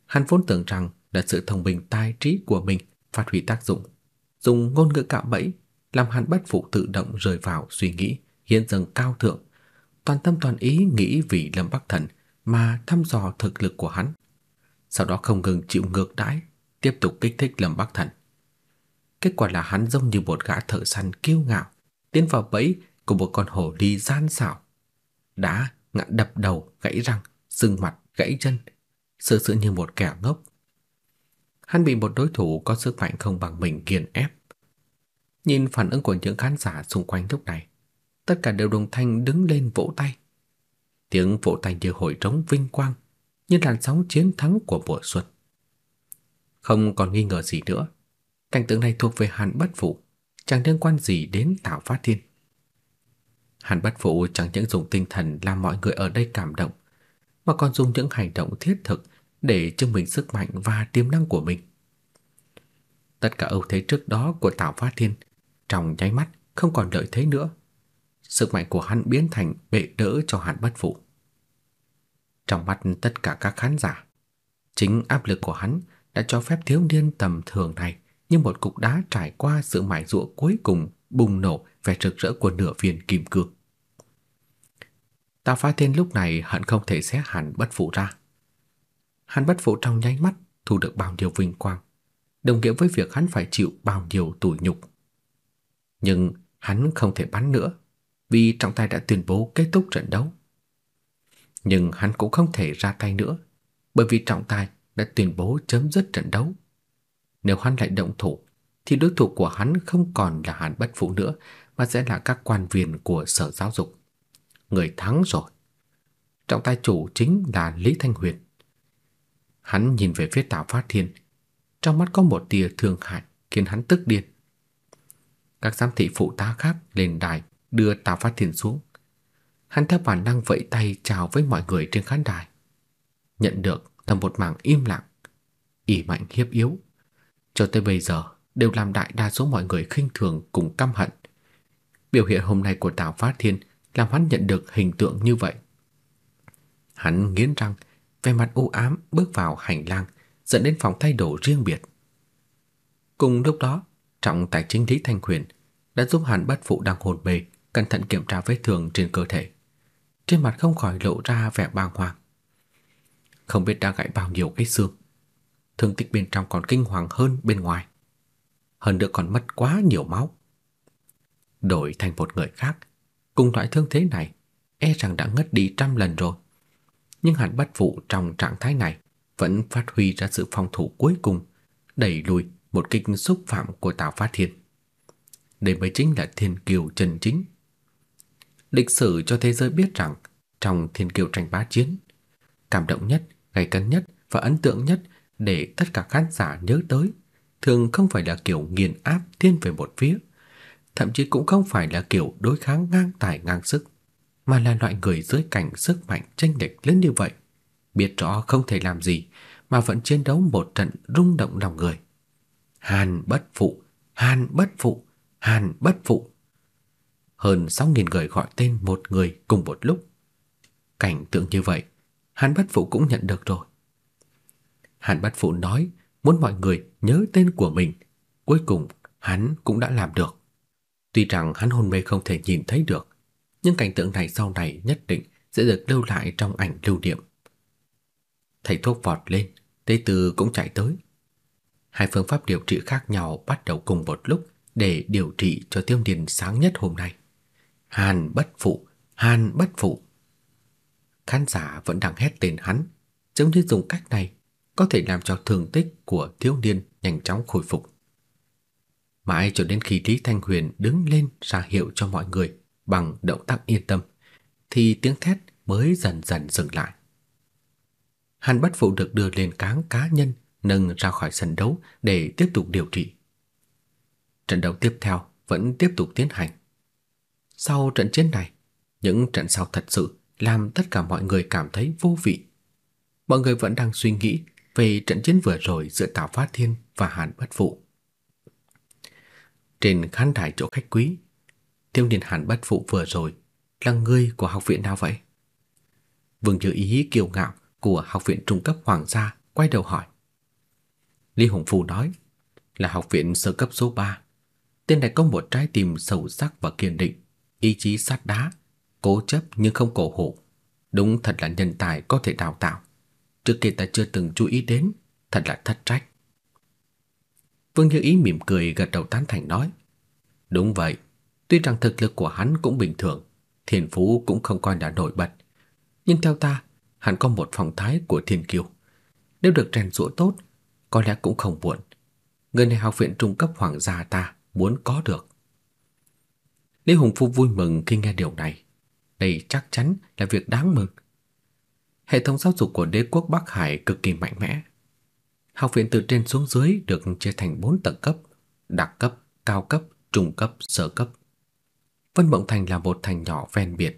S2: Hắn vốn tưởng rằng là sự thông minh tài trí của mình phát huy tác dụng, dùng ngôn ngữ cạo bẫy làm hắn bất phụ tự động rơi vào suy nghĩ hiến dâng cao thượng, toàn tâm toàn ý nghĩ vì Lâm Bắc Thần mà thăm dò thực lực của hắn. Sau đó không ngừng chịu ngược đãi, tiếp tục kích thích Lâm Bắc Thần. Kết quả là hắn giống như một gã thợ săn kiêu ngạo, tiến vào bẫy của một con hổ đi gian xảo. đá, ngã đập đầu, gãy răng, sưng mặt, gãy chân, sự sự như một kẻ ngốc. Hắn bị một đối thủ có sức mạnh không bằng mình nghiền ép. Nhìn phản ứng của những khán giả xung quanh lúc này, tất cả đều đồng thanh đứng lên vỗ tay. Tiếng vỗ tay như hồi trống vinh quang, như làn sóng chiến thắng của mùa xuân. Không còn nghi ngờ gì nữa, cảnh tượng này thuộc về Hàn Bất Phụ, chẳng liên quan gì đến Tào Phát Thiên. Hàn Bất Phụ chẳng những dùng tinh thần làm mọi người ở đây cảm động, mà còn dùng những hành động thiết thực để chứng minh sức mạnh và tiềm năng của mình. Tất cả ưu thế trước đó của Tào Phát Thiên trong nháy mắt không còn lợi thế nữa. Sức mạnh của hắn biến thành bệ đỡ cho Hàn Bất Phụ. Trong mắt tất cả các khán giả, chính áp lực của hắn đã cho phép thiếu niên tầm thường này như một cục đá trải qua sự mài giũa cuối cùng bùng nổ vẻ rực rỡ của nửa viên kim cương. Tào Phá Thiên lúc này hận không thể xé Hàn Bất Phụ ra. Hàn Bất Phụ trong nháy mắt thu được bao nhiêu vinh quang, đồng nghĩa với việc hắn phải chịu bao nhiêu tủi nhục. Nhưng hắn không thể bắn nữa, vì trọng tài đã tuyên bố kết thúc trận đấu. Nhưng hắn cũng không thể ra tay nữa, bởi vì trọng tài đã tuyên bố chấm dứt trận đấu. Nếu hắn lại động thủ, thì đối thủ của hắn không còn là Hàn Bất Phụ nữa, mà sẽ là các quan viên của Sở Giáo dục. Người thắng rồi. Trọng tài chủ chính là Lý Thanh Huyền. Hắn nhìn về phía Tào Phát Thiên, trong mắt có một tia thương hại khiến hắn tức điên. Các giám thị phụ tá khác lên đài đưa Tào Phát Thiên xuống. Hắn theo bản năng vẫy tay chào với mọi người trên khán đài. Nhận được là một mảng im lặng, ỉ mạnh hiếp yếu. Cho tới bây giờ đều làm đại đa số mọi người khinh thường cùng căm hận. Biểu hiện hôm nay của Tào Phát Thiên làm hắn nhận được hình tượng như vậy. Hắn nghiến răng, vẻ mặt u ám bước vào hành lang, dẫn đến phòng thay đồ riêng biệt. Cùng lúc đó, trọng tài chính Lý Thanh Huyền đã giúp Hàn Bất Phụ đang hồn mê cẩn thận kiểm tra vết thương trên cơ thể. Trên mặt không khỏi lộ ra vẻ bàng hoàng. Không biết đã gãy bao nhiêu cái xương. Thương tích bên trong còn kinh hoàng hơn bên ngoài. Hơn nữa còn mất quá nhiều máu. Đổi thành một người khác, cùng loại thương thế này, e rằng đã ngất đi trăm lần rồi. Nhưng Hàn Bất Phụ trong trạng thái này vẫn phát huy ra sự phòng thủ cuối cùng, đẩy lùi một kích xúc phạm của Tào Phát Thiên. Đây mới chính là thiên kiều chân chính. Lịch sử cho thế giới biết rằng trong thiên kiều tranh bá chiến, cảm động nhất, gay cấn nhất và ấn tượng nhất để tất cả khán giả nhớ tới thường không phải là kiểu nghiền áp thiên về một phía, thậm chí cũng không phải là kiểu đối kháng ngang tài ngang sức, mà là loại người dưới cảnh sức mạnh chênh lệch lớn như vậy, biết rõ không thể làm gì mà vẫn chiến đấu một trận rung động lòng người. Hàn bất phụ, Hàn bất phụ, Hàn bất phụ. Hơn 6.000 người gọi tên một người cùng một lúc. Cảnh tượng như vậy, Hàn bất phụ cũng nhận được rồi. Hàn bất phụ nói muốn mọi người nhớ tên của mình. Cuối cùng, hắn cũng đã làm được. Tuy rằng hắn hôn mê không thể nhìn thấy được, nhưng cảnh tượng này sau này nhất định sẽ được lưu lại trong ảnh lưu niệm. Thầy thuốc vọt lên, tế tử cũng chạy tới. Hai phương pháp điều trị khác nhau bắt đầu cùng một lúc để điều trị cho Tiêu Điền sáng nhất hôm nay. Hàn bất phụ, Hàn bất phụ. Khán giả vẫn đang hét tên hắn, giống như dùng cách này có thể làm cho thương tích của thiếu niên nhanh chóng khôi phục. Mãi cho đến khi Lý Thanh Huyền đứng lên ra hiệu cho mọi người bằng động tác yên tâm, thì tiếng thét mới dần dần dừng lại. Hàn Bất Phụ được đưa lên cáng cá nhân nâng ra khỏi sân đấu để tiếp tục điều trị. Trận đấu tiếp theo vẫn tiếp tục tiến hành. Sau trận chiến này, những trận sau thật sự làm tất cả mọi người cảm thấy vô vị. Mọi người vẫn đang suy nghĩ về trận chiến vừa rồi giữa Tào Phát Thiên và Hàn Bất Phụ. Trên khán đài chỗ khách quý, thiếu niên Hàn Bất Phụ vừa rồi là người của học viện nào vậy? Vương Như Ý kiêu ngạo của học viện trung cấp Hoàng gia quay đầu hỏi. Lý Hùng phù nói là học viện sơ cấp số 3. Tên này có một trái tim sâu sắc và kiên định, ý chí sắt đá, cố chấp nhưng không cổ hủ. Đúng thật là nhân tài có thể đào tạo. Trước kia ta chưa từng chú ý đến, thật là thất trách. Vương Như Ý mỉm cười gật đầu tán thành nói. Đúng vậy, tuy rằng thực lực của hắn cũng bình thường, thiên phú cũng không coi là nổi bật. Nhưng theo ta, hắn có một phong thái của thiên kiêu. Nếu được rèn giũa tốt, có lẽ cũng không buồn. Người này học viện trung cấp hoàng gia ta muốn có được. Lý Hùng Phu vui mừng khi nghe điều này. Đây chắc chắn là việc đáng mừng. Hệ thống giáo dục của đế quốc Bắc Hải cực kỳ mạnh mẽ. Học viện từ trên xuống dưới được chia thành 4 tầng cấp, đặc cấp, cao cấp, trung cấp, sơ cấp. Vân Mộng Thành là một thành nhỏ ven biển,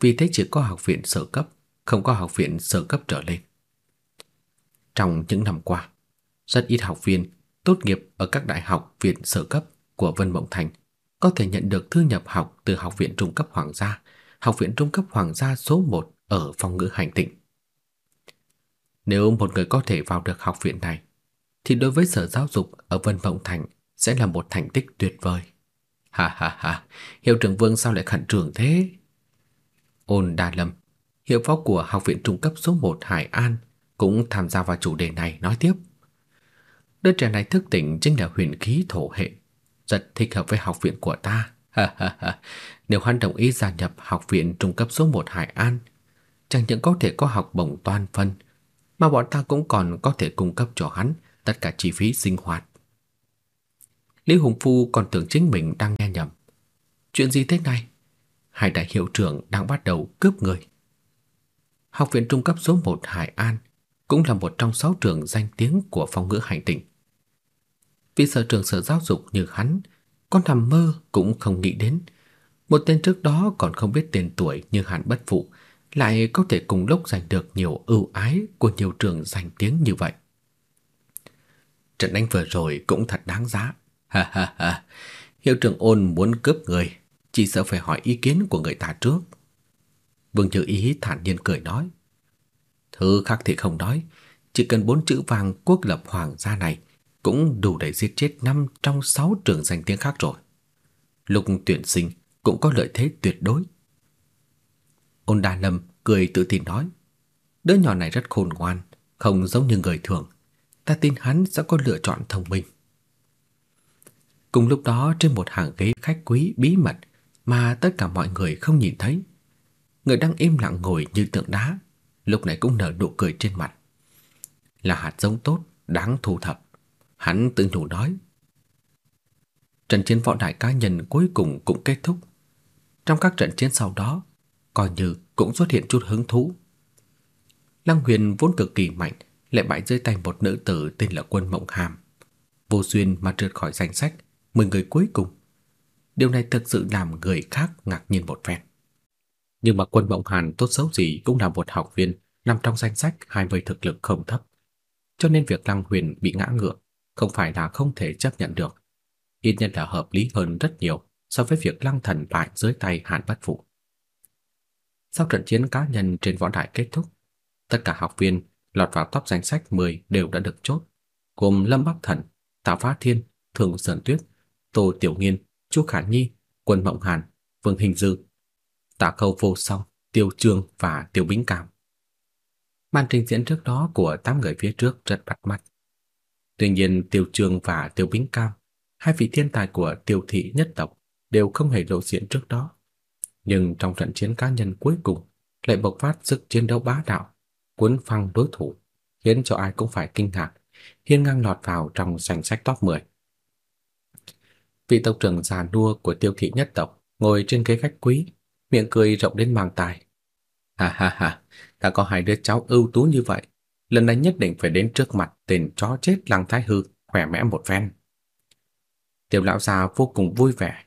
S2: vì thế chỉ có học viện sơ cấp, không có học viện sơ cấp trở lên. Trong những năm qua, rất ít học viên tốt nghiệp ở các đại học viện sơ cấp của Vân Mộng Thành có thể nhận được thư nhập học từ học viện trung cấp Hoàng gia, học viện trung cấp Hoàng gia số 1 ở phòng ngữ hành tịnh. Nếu một người có thể vào được học viện này, thì đối với sở giáo dục ở Vân vọng Thành sẽ là một thành tích tuyệt vời. Ha ha ha, hiệu trưởng Vương sao lại khẩn trương thế? Ôn Đa Lâm, hiệu phó của học viện trung cấp số 1 Hải An cũng tham gia vào chủ đề này nói tiếp. Đứa trẻ này thức tỉnh chính là huyền khí thổ hệ, rất thích hợp với học viện của ta. Nếu hắn đồng ý gia nhập học viện trung cấp số 1 Hải An, chẳng những có thể có học bổng toàn phần, mà bọn ta cũng còn có thể cung cấp cho hắn tất cả chi phí sinh hoạt. Lý Hùng Phu còn tưởng chính mình đang nghe nhầm. Chuyện gì thế này? Hai đại hiệu trưởng đang bắt đầu cướp người. Học viện trung cấp số 1 Hải An cũng là một trong sáu trường danh tiếng của phong ngữ hành tinh. Vì sở trường sở giáo dục như hắn, con nằm mơ cũng không nghĩ đến. Một tên trước đó còn không biết tên tuổi như hắn Bất Phụ lại có thể cùng lúc giành được nhiều ưu ái của nhiều trường danh tiếng như vậy. Trận đánh vừa rồi cũng thật đáng giá. *laughs* Ha ha ha. Hiệu trưởng ôn muốn cướp người, chỉ sợ phải hỏi ý kiến của người ta trước. Vương Như Ý thản nhiên cười nói. Thứ khác thì không nói, chỉ cần bốn chữ vàng quốc lập hoàng gia này cũng đủ để giết chết năm trong sáu trường danh tiếng khác rồi. Lục tuyển sinh cũng có lợi thế tuyệt đối. Ôn Đa Lâm cười tự tin nói, đứa nhỏ này rất khôn ngoan, không giống như người thường, ta tin hắn sẽ có lựa chọn thông minh. Cùng lúc đó trên một hàng ghế khách quý bí mật mà tất cả mọi người không nhìn thấy, người đang im lặng ngồi như tượng đá, lúc này cũng nở nụ cười trên mặt. Là hạt giống tốt, đáng thu thập. Hắn tự nhủ nói. Trận chiến võ đại cá nhân cuối cùng cũng kết thúc. Trong các trận chiến sau đó, coi như cũng xuất hiện chút hứng thú. Lăng Huyền vốn cực kỳ mạnh, lại bại dưới tay một nữ tử tên là Quân Mộng Hàm. Vô duyên mà trượt khỏi danh sách 10 người cuối cùng. Điều này thực sự làm người khác ngạc nhiên một phen. Nhưng mà Quân Mộng Hàn tốt xấu gì cũng là một học viên nằm trong danh sách 20 thực lực không thấp. Cho nên việc Lăng Huyền bị ngã ngựa không phải là không thể chấp nhận được. Ít nhất là hợp lý hơn rất nhiều so với việc Lăng Thần bại dưới tay Hàn Bất Phụ. Sau trận chiến cá nhân trên võ đài kết thúc, tất cả học viên lọt vào top danh sách 10 đều đã được chốt, gồm Lâm Bắc Thần, Tạ Phá Thiên, Thường Sơn Tuyết, Tô Tiểu Nghiên, Chu Khả Nhi, Quân Mộng Hàn, Vương Hình Dư, Tạ Khâu Vô Song, Tiêu Trương và Tiêu Bính Cảm. Màn trình diễn trước đó của tám người phía trước rất bắt mắt. Tuy nhiên Tiêu Trường và Tiêu Bính Cam, hai vị thiên tài của Tiêu thị nhất tộc đều không hề lộ diện trước đó. Nhưng trong trận chiến cá nhân cuối cùng lại bộc phát sức chiến đấu bá đạo, cuốn phăng đối thủ, khiến cho ai cũng phải kinh ngạc, hiên ngang lọt vào trong danh sách top 10. Vị tộc trưởng già nua của tiêu thị nhất tộc ngồi trên ghế khách quý, miệng cười rộng đến mang tai. Ha ha ha, ta có hai đứa cháu ưu tú như vậy, lần này nhất định phải đến trước mặt tên chó chết Lăng Thái Hư, khỏe mẽ một phen. Tiểu lão già vô cùng vui vẻ.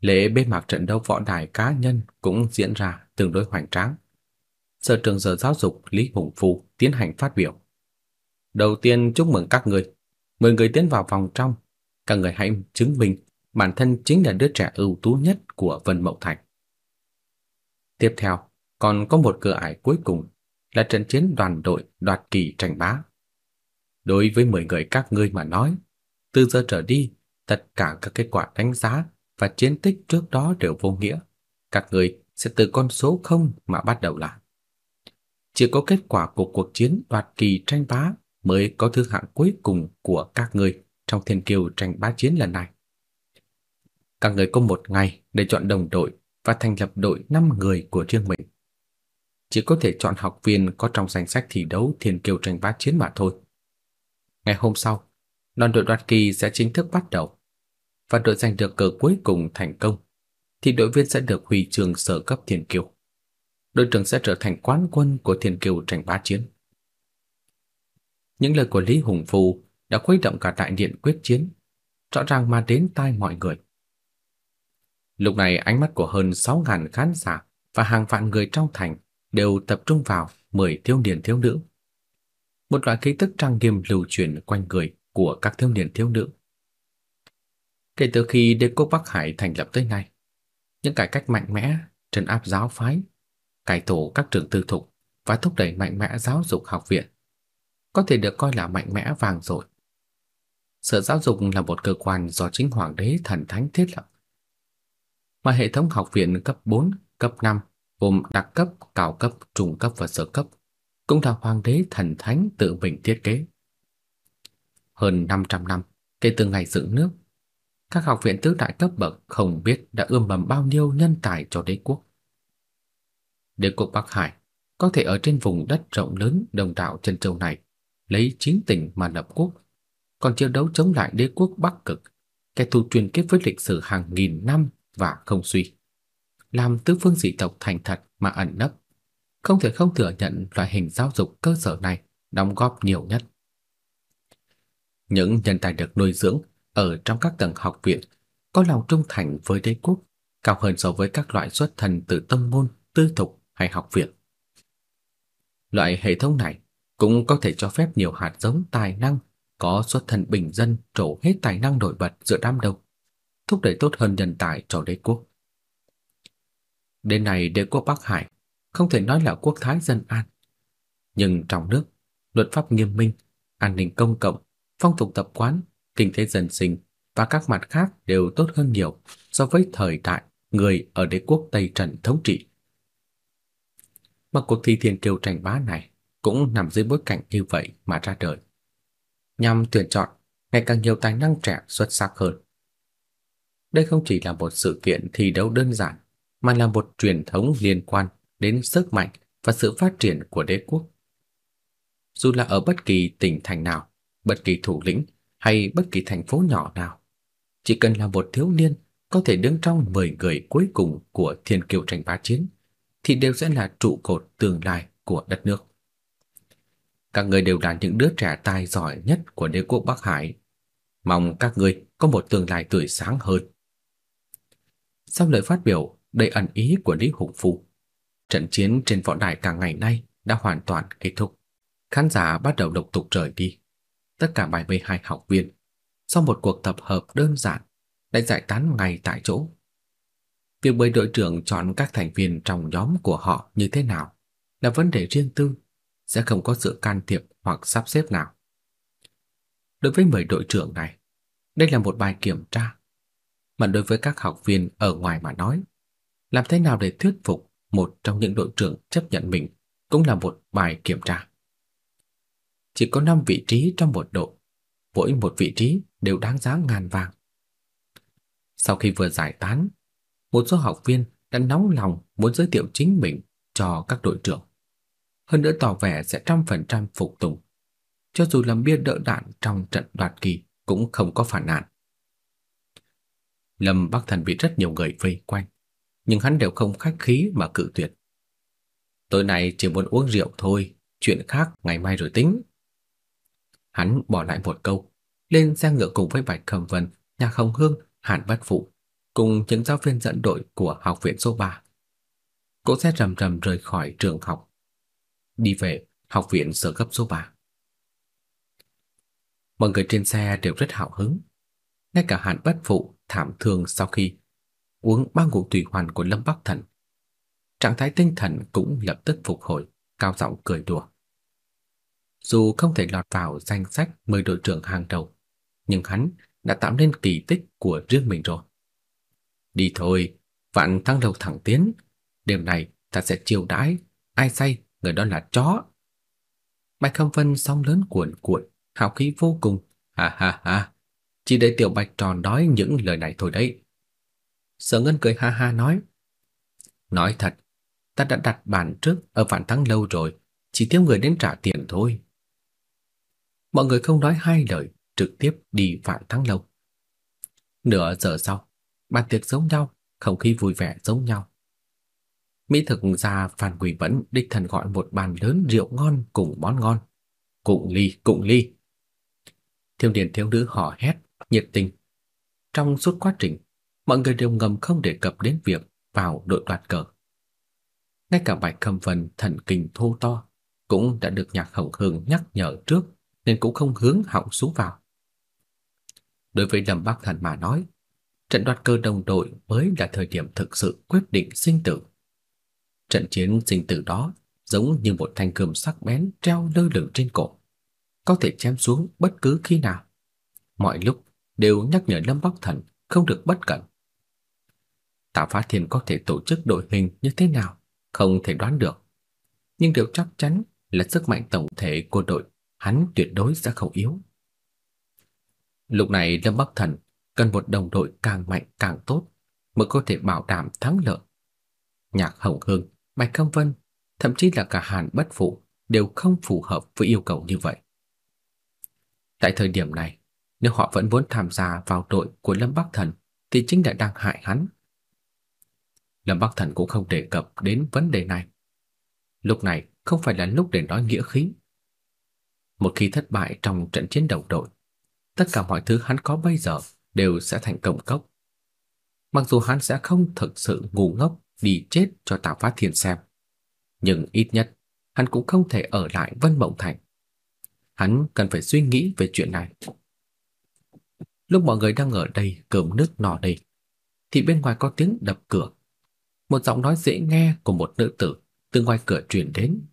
S2: Lễ bế mạc trận đấu võ đài cá nhân cũng diễn ra tương đối hoành tráng. Sở trường giờ giáo dục Lý Hùng Phu tiến hành phát biểu. Đầu tiên chúc mừng các người, mời người tiến vào vòng trong, các người hãy chứng minh bản thân chính là đứa trẻ ưu tú nhất của Vân Mậu Thành. Tiếp theo, còn có một cửa ải cuối cùng là trận chiến đoàn đội đoạt kỳ tranh bá. Đối với 10 người các ngươi mà nói, từ giờ trở đi, tất cả các kết quả đánh giá và chiến tích trước đó đều vô nghĩa. Các ngươi sẽ từ con số không mà bắt đầu lại. Chỉ có kết quả của cuộc chiến đoạt kỳ tranh bá mới có thứ hạng cuối cùng của các ngươi trong thiên kiêu tranh bá chiến lần này. Các người có một ngày để chọn đồng đội và thành lập đội 5 người của riêng mình. Chỉ có thể chọn học viên có trong danh sách thi đấu thiên kiêu tranh bá chiến mà thôi. Ngày hôm sau, đoàn đội đoạt kỳ sẽ chính thức bắt đầu. Và đội giành được cờ cuối cùng thành công thì đội viên sẽ được huy chương sở cấp thiên kiêu. Đội trưởng sẽ trở thành quán quân của thiên kiêu tranh bá chiến. Những lời của Lý Hùng Phù đã khuấy động cả đại điện quyết chiến, rõ ràng mà đến tai mọi người. Lúc này ánh mắt của hơn 6.000 khán giả và hàng vạn người trong thành đều tập trung vào 10 thiếu niên thiếu nữ. Một loại khí tức trang nghiêm lưu truyền quanh người của các thiếu niên thiếu nữ. Kể từ khi đế quốc Bắc Hải thành lập tới nay, những cải cách mạnh mẽ trấn áp giáo phái, cải tổ các trường tư thục và thúc đẩy mạnh mẽ giáo dục học viện có thể được coi là mạnh mẽ vàng rồi. Sở giáo dục là một cơ quan do chính hoàng đế thần thánh thiết lập. Mà hệ thống học viện cấp 4, cấp 5 gồm đặc cấp, cao cấp, trung cấp và sơ cấp cũng là hoàng đế thần thánh tự mình thiết kế. Hơn 500 năm kể từ ngày dựng nước, các học viện tứ đại cấp bậc không biết đã ươm mầm bao nhiêu nhân tài cho đế quốc. Đế quốc Bắc Hải có thể ở trên vùng đất rộng lớn đồng đảo chân châu này lấy chính tỉnh mà lập quốc, còn chiến đấu chống lại đế quốc Bắc Cực, kẻ thù truyền kiếp với lịch sử hàng nghìn năm và không suy. Làm tứ phương dị tộc thành thật mà ẩn nấp, không thể không thừa nhận loại hình giáo dục cơ sở này đóng góp nhiều nhất. Những nhân tài được nuôi dưỡng ở trong các tầng học viện có lòng trung thành với đế quốc cao hơn so với các loại xuất thân từ tông môn, tư thục hay học viện. Loại hệ thống này cũng có thể cho phép nhiều hạt giống tài năng có xuất thân bình dân trổ hết tài năng nổi bật giữa đám đông, thúc đẩy tốt hơn nhân tài cho đế quốc. Đến này đế quốc Bắc Hải không thể nói là quốc thái dân an, nhưng trong nước, luật pháp nghiêm minh, an ninh công cộng, phong tục tập quán, kinh tế dân sinh và các mặt khác đều tốt hơn nhiều so với thời đại người ở đế quốc Tây Trần thống trị. Mà cuộc thi thiên kiêu tranh bá này cũng nằm dưới bối cảnh như vậy mà ra đời, nhằm tuyển chọn ngày càng nhiều tài năng trẻ xuất sắc hơn. Đây không chỉ là một sự kiện thi đấu đơn giản, mà là một truyền thống liên quan đến sức mạnh và sự phát triển của đế quốc. Dù là ở bất kỳ tỉnh thành nào, bất kỳ thủ lĩnh hay bất kỳ thành phố nhỏ nào, chỉ cần là một thiếu niên có thể đứng trong 10 người cuối cùng của thiên kiêu tranh bá chiến thì đều sẽ là trụ cột tương lai của đất nước. Các người đều là những đứa trẻ tài giỏi nhất của đế quốc Bắc Hải. Mong các người có một tương lai tươi sáng hơn. Sau lời phát biểu đầy ẩn ý của Lý Hùng Phu, trận chiến trên võ đài cả ngày nay đã hoàn toàn kết thúc. Khán giả bắt đầu độc tục rời đi. Tất cả 72 học viên sau một cuộc tập hợp đơn giản đã giải tán ngay tại chỗ. Việc bởi đội trưởng chọn các thành viên trong nhóm của họ như thế nào là vấn đề riêng tư sẽ không có sự can thiệp hoặc sắp xếp nào. Đối với 10 đội trưởng này, đây là một bài kiểm tra. Mà đối với các học viên ở ngoài mà nói, làm thế nào để thuyết phục một trong những đội trưởng chấp nhận mình cũng là một bài kiểm tra. Chỉ có 5 vị trí trong một đội, mỗi một vị trí đều đáng giá ngàn vàng. Sau khi vừa giải tán, một số học viên đã nóng lòng muốn giới thiệu chính mình cho các đội trưởng. hơn nữa tỏ vẻ sẽ trăm phần trăm phục tùng. Cho dù làm bia đỡ đạn trong trận đoạt kỳ cũng không có phản nạn. Lâm Bắc Thần bị rất nhiều người vây quanh, nhưng hắn đều không khách khí mà cự tuyệt. Tối nay chỉ muốn uống rượu thôi, chuyện khác ngày mai rồi tính. Hắn bỏ lại một câu, lên xe ngựa cùng với Bạch Cẩm Vân, Nhạc Hồng Hương, Hàn Bất Phụ, cùng những giáo viên dẫn đội của học viện số 3. Cô xe rầm rầm rời khỏi trường học, đi về học viện sở cấp số 3. Mọi người trên xe đều rất hào hứng. Ngay cả Hàn Bất Phụ thảm thương sau khi uống ba ngụm tùy hoàn của Lâm Bắc Thần. Trạng thái tinh thần cũng lập tức phục hồi, cao giọng cười đùa. Dù không thể lọt vào danh sách 10 đội trưởng hàng đầu, nhưng hắn đã tạo nên kỳ tích của riêng mình rồi. Đi thôi, vạn thăng lầu thẳng tiến, đêm này ta sẽ chiêu đãi, ai say người đó là chó. Bạch Khâm Vân song lớn cuộn cuộn, hào khí vô cùng, ha ha ha, chỉ để tiểu Bạch tròn nói những lời này thôi đấy. Sở Ngân cười ha ha nói, nói thật, ta đã đặt bàn trước ở vạn thắng lâu rồi, chỉ thiếu người đến trả tiền thôi. Mọi người không nói hai lời, trực tiếp đi vạn thắng lâu. Nửa giờ sau, bàn tiệc giống nhau, không khí vui vẻ giống nhau. Mỹ thực gia Phan Quỳ vẫn đích thần gọi một bàn lớn rượu ngon cùng món ngon. Cụng ly, cụng ly. Thiếu niên thiếu nữ hò hét, nhiệt tình. Trong suốt quá trình, mọi người đều ngầm không đề cập đến việc vào đội đoạt cờ. Ngay cả Bạch Khâm Vân thần kinh thô to cũng đã được Nhạc Hồng Hương nhắc nhở trước nên cũng không hướng họng xuống vào. Đối với Lâm Bắc Thần mà nói, trận đoạt cơ đồng đội mới là thời điểm thực sự quyết định sinh tử. Trận chiến sinh tử đó giống như một thanh cơm sắc bén treo lơ lửng trên cổ, có thể chém xuống bất cứ khi nào. Mọi lúc đều nhắc nhở Lâm Bắc Thần không được bất cẩn. Tạ Phá Thiên có thể tổ chức đội hình như thế nào, không thể đoán được. Nhưng điều chắc chắn là sức mạnh tổng thể của đội hắn tuyệt đối sẽ không yếu. Lúc này Lâm Bắc Thần cần một đồng đội càng mạnh càng tốt mới có thể bảo đảm thắng lợi. Nhạc Hồng Hương, Bạch Cam Vân, thậm chí là cả Hàn Bất Phụ đều không phù hợp với yêu cầu như vậy. Tại thời điểm này, nếu họ vẫn muốn tham gia vào đội của Lâm Bắc Thần thì chính là đang hại hắn. Lâm Bắc Thần cũng không đề cập đến vấn đề này. Lúc này không phải là lúc để nói nghĩa khí. Một khi thất bại trong trận chiến đầu đội, tất cả mọi thứ hắn có bây giờ đều sẽ thành công cốc. Mặc dù hắn sẽ không thực sự ngu ngốc đi chết cho Tào Phát Thiên xem, nhưng ít nhất hắn cũng không thể ở lại Vân Mộng Thành. Hắn cần phải suy nghĩ về chuyện này. Lúc mọi người đang ở đây cơm nước nọ đầy, thì bên ngoài có tiếng đập cửa. Một giọng nói dễ nghe của một nữ tử từ ngoài cửa truyền đến.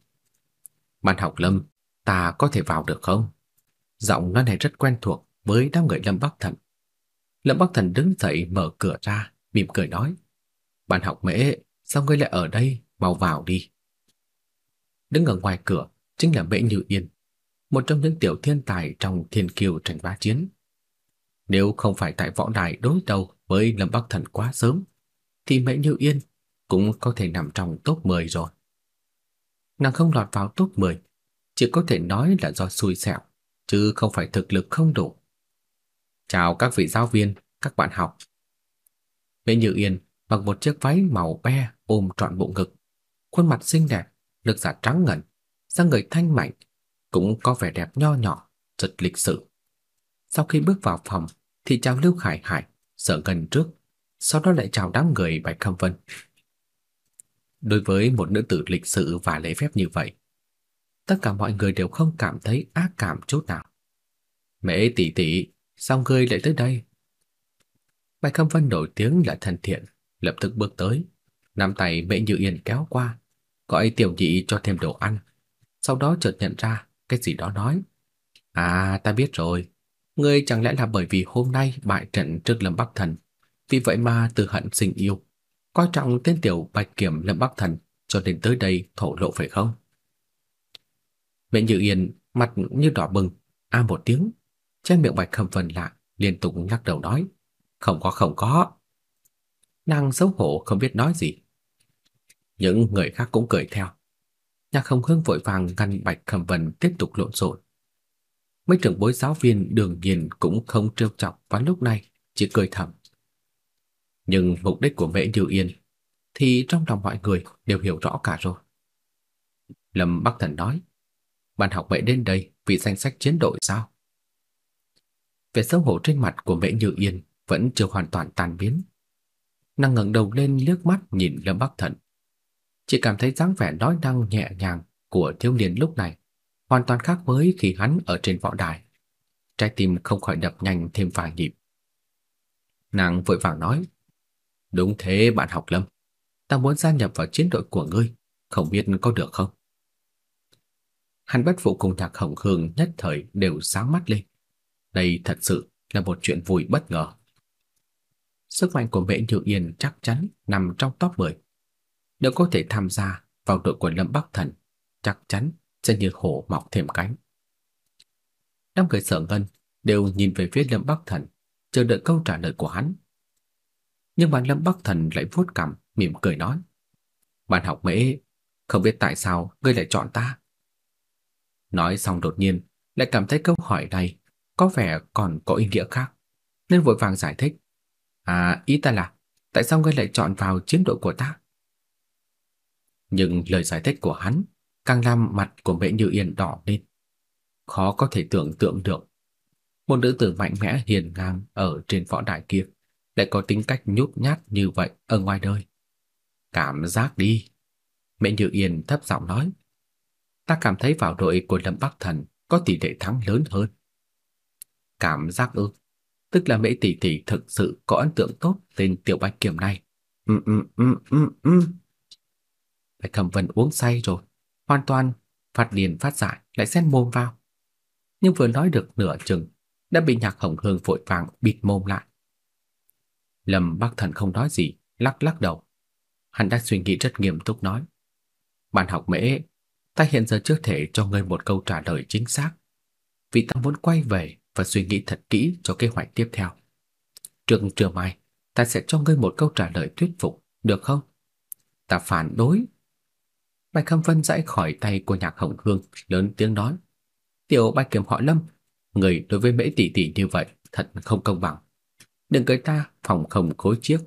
S2: "Ban học Lâm, ta có thể vào được không?" Giọng nói này rất quen thuộc với đám người Lâm Bắc Thần. Lâm Bắc Thần đứng dậy mở cửa ra, mỉm cười nói: "Bạn học Mễ, sao ngươi lại ở đây, mau vào đi." Đứng ở ngoài cửa chính là Mễ Như Yên, một trong những tiểu thiên tài trong Thiên Kiều tranh bá chiến. Nếu không phải tại võ đài đối đầu với Lâm Bắc Thần quá sớm, thì Mễ Như Yên cũng có thể nằm trong top 10 rồi. Nàng không lọt vào top 10, chỉ có thể nói là do xui xẻo, chứ không phải thực lực không đủ. Chào các vị giáo viên, các bạn học. Mễ Như Yên mặc một chiếc váy màu be ôm trọn bộ ngực, khuôn mặt xinh đẹp, lực giả trắng ngần, dáng người thanh mảnh, cũng có vẻ đẹp nho nhỏ, rất lịch sự. Sau khi bước vào phòng thì chào Lưu Khải Hải, sợ gần trước, sau đó lại chào đám người Bạch Khâm Vân. Đối với một nữ tử lịch sự và lễ phép như vậy, tất cả mọi người đều không cảm thấy ác cảm chút nào. Mễ tỷ tỷ, sao ngươi lại tới đây? Bạch Cam Vân nổi tiếng là thân thiện, lập tức bước tới, nắm tay Mễ Như Yên kéo qua, gọi tiểu nhị cho thêm đồ ăn. Sau đó chợt nhận ra cái gì đó nói: "À, ta biết rồi, ngươi chẳng lẽ là bởi vì hôm nay bại trận trước Lâm Bắc Thần, vì vậy mà từ hận sinh yêu, coi trọng tên tiểu Bạch Kiểm Lâm Bắc Thần cho nên tới đây thổ lộ phải không?" Mễ Như Yên mặt như đỏ bừng, a một tiếng, che miệng Bạch Khâm Vân lạ liên tục lắc đầu nói: "Không có, không có." Nàng xấu hổ không biết nói gì. Những người khác cũng cười theo. Nhạc không Hương vội vàng ngăn Bạch Khâm Vân tiếp tục lộn xộn. Mấy trưởng bối giáo viên đương nhiên cũng không trêu chọc vào lúc này, chỉ cười thầm. Nhưng mục đích của Mễ Như Yên thì trong lòng mọi người đều hiểu rõ cả rồi. Lâm Bắc Thần nói, bạn học Mễ đến đây vì danh sách chiến đội sao? Vẻ xấu hổ trên mặt của Mễ Như Yên vẫn chưa hoàn toàn tan biến. Nàng ngẩng đầu lên liếc mắt nhìn Lâm Bắc Thần. Chỉ cảm thấy dáng vẻ nói năng nhẹ nhàng của thiếu niên lúc này hoàn toàn khác với khi hắn ở trên võ đài. Trái tim không khỏi đập nhanh thêm vài nhịp. Nàng vội vàng nói: "Đúng thế bạn học Lâm, ta muốn gia nhập vào chiến đội của ngươi, không biết có được không?" Hắn bất phụ cùng Thạc Hồng Hương nhất thời đều sáng mắt lên. Đây thật sự là một chuyện vui bất ngờ. Sức mạnh của Mễ Như Yên chắc chắn nằm trong top 10. Nếu có thể tham gia vào đội của Lâm Bắc Thần, chắc chắn sẽ như hổ mọc thêm cánh. Năm người sợ ngân đều nhìn về phía Lâm Bắc Thần, chờ đợi câu trả lời của hắn. Nhưng mà Lâm Bắc Thần lại vuốt cằm, mỉm cười nói: "Bạn học Mễ, không biết tại sao ngươi lại chọn ta?" Nói xong đột nhiên lại cảm thấy câu hỏi này có vẻ còn có ý nghĩa khác, nên vội vàng giải thích. À, ý ta là, tại sao ngươi lại chọn vào chiến đội của ta? Nhưng lời giải thích của hắn càng làm mặt của Mễ Như Yên đỏ lên. Khó có thể tưởng tượng được. Một nữ tử mạnh mẽ hiền ngang ở trên võ đài kia lại có tính cách nhút nhát như vậy ở ngoài đời. Cảm giác đi. mẹ Như Yên thấp giọng nói. Ta cảm thấy vào đội của Lâm Bắc Thần có tỷ lệ thắng lớn hơn. Cảm giác ư? Tức là mẹ tỷ tỷ thực sự có ấn tượng tốt tên Tiểu Bạch Kiểm này. Ừ ừ ừ ừ ừ. Bạch Cẩm Vân uống say rồi, hoàn toàn phát điên phát dại lại xen mồm vào. Nhưng vừa nói được nửa chừng đã bị Nhạc Hồng Hương vội vàng bịt mồm lại. Lâm Bắc Thần không nói gì, lắc lắc đầu. Hắn đã suy nghĩ rất nghiêm túc nói: "Bạn học Mễ, ta hiện giờ chưa thể cho ngươi một câu trả lời chính xác, vì ta muốn quay về và suy nghĩ thật kỹ cho kế hoạch tiếp theo. Trước trưa mai, ta sẽ cho ngươi một câu trả lời thuyết phục, được không?" Ta phản đối Bạch Khâm Vân giãy khỏi tay của Nhạc Hồng Hương, lớn tiếng nói: "Tiểu Bạch Kiểm họ Lâm, người đối với Mễ tỷ tỷ như vậy thật không công bằng. Đừng cười ta phòng không khối chiếc,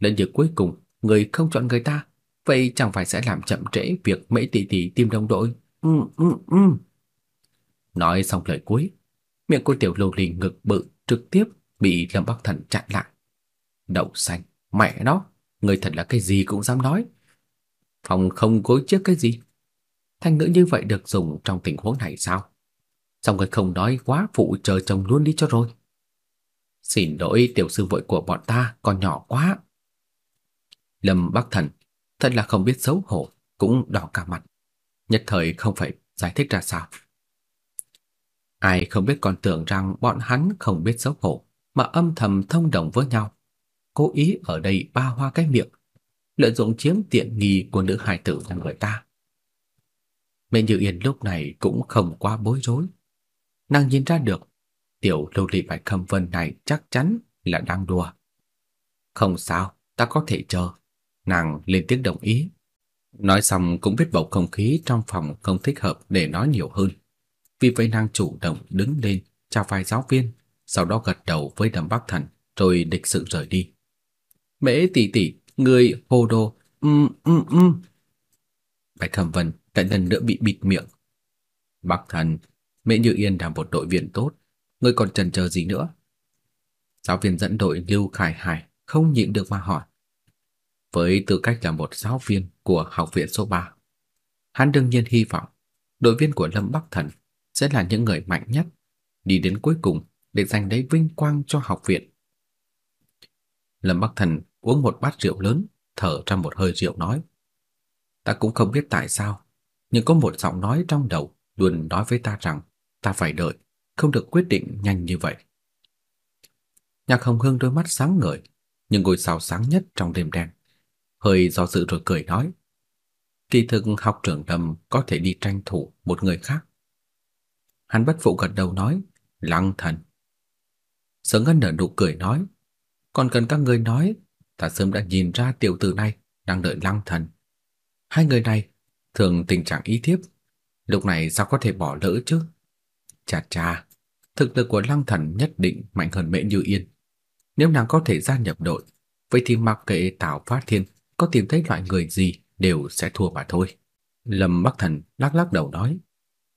S2: đến giờ cuối cùng người không chọn người ta, vậy chẳng phải sẽ làm chậm trễ việc Mễ tỷ tỷ tìm đồng đội." Ừ ừ ừ. Nói xong lời cuối, miệng cô tiểu lô lì ngực bự trực tiếp bị Lâm Bắc Thần chặn lại. Đậu xanh, mẹ nó, người thật là cái gì cũng dám nói. Phòng không gối trước cái gì? Thanh ngữ như vậy được dùng trong tình huống này sao? Sao người không nói quá phụ chờ chồng luôn đi cho rồi? Xin lỗi tiểu sư vội của bọn ta còn nhỏ quá. Lâm Bắc Thần thật là không biết xấu hổ, cũng đỏ cả mặt. Nhất thời không phải giải thích ra sao. Ai không biết còn tưởng rằng bọn hắn không biết xấu hổ mà âm thầm thông đồng với nhau. Cố ý ở đây ba hoa cái miệng lợi dụng chiếm tiện nghi của nữ hài tử của người ta. Mẹ Như Yên lúc này cũng không quá bối rối. Nàng nhìn ra được, tiểu lưu ly bạch khâm vân này chắc chắn là đang đùa. Không sao, ta có thể chờ. Nàng lên tiếng đồng ý. Nói xong cũng biết bầu không khí trong phòng không thích hợp để nói nhiều hơn. Vì vậy nàng chủ động đứng lên chào vài giáo viên, sau đó gật đầu với Đầm bác Thần rồi địch sự rời đi. Mễ tỷ tỷ Người hồ đồ. ừm um, ừm um, ừm. Um. Bạch khâm Vân lại lần nữa bị bịt miệng. bác Thần, Mễ Như Yên là một đội viên tốt, ngươi còn chần chờ gì nữa? Giáo viên dẫn đội Lưu Khải Hải không nhịn được mà hỏi. Với tư cách là một giáo viên của học viện số 3, hắn đương nhiên hy vọng đội viên của Lâm Bắc Thần sẽ là những người mạnh nhất, đi đến cuối cùng để giành lấy vinh quang cho học viện. Lâm Bắc Thần uống một bát rượu lớn, thở ra một hơi rượu nói: "Ta cũng không biết tại sao, nhưng có một giọng nói trong đầu luôn nói với ta rằng ta phải đợi, không được quyết định nhanh như vậy." Nhạc Hồng Hương đôi mắt sáng ngời, nhưng ngôi sao sáng nhất trong đêm đen. Hơi do dự rồi cười nói: "Kỳ thực học trưởng Lâm có thể đi tranh thủ một người khác." Hắn bất phụ gật đầu nói: "Lăng Thần." Sở Ngân nở nụ cười nói: "Còn cần các ngươi nói ta sớm đã nhìn ra tiểu tử này đang đợi Lăng Thần. Hai người này thường tình trạng ý thiếp, lúc này sao có thể bỏ lỡ chứ? Chà chà, thực lực của Lăng Thần nhất định mạnh hơn Mễ Như Yên. Nếu nàng có thể gia nhập đội, vậy thì mặc kệ Tào Phát Thiên có tìm thấy loại người gì đều sẽ thua mà thôi. Lâm Bắc Thần lắc lắc đầu nói,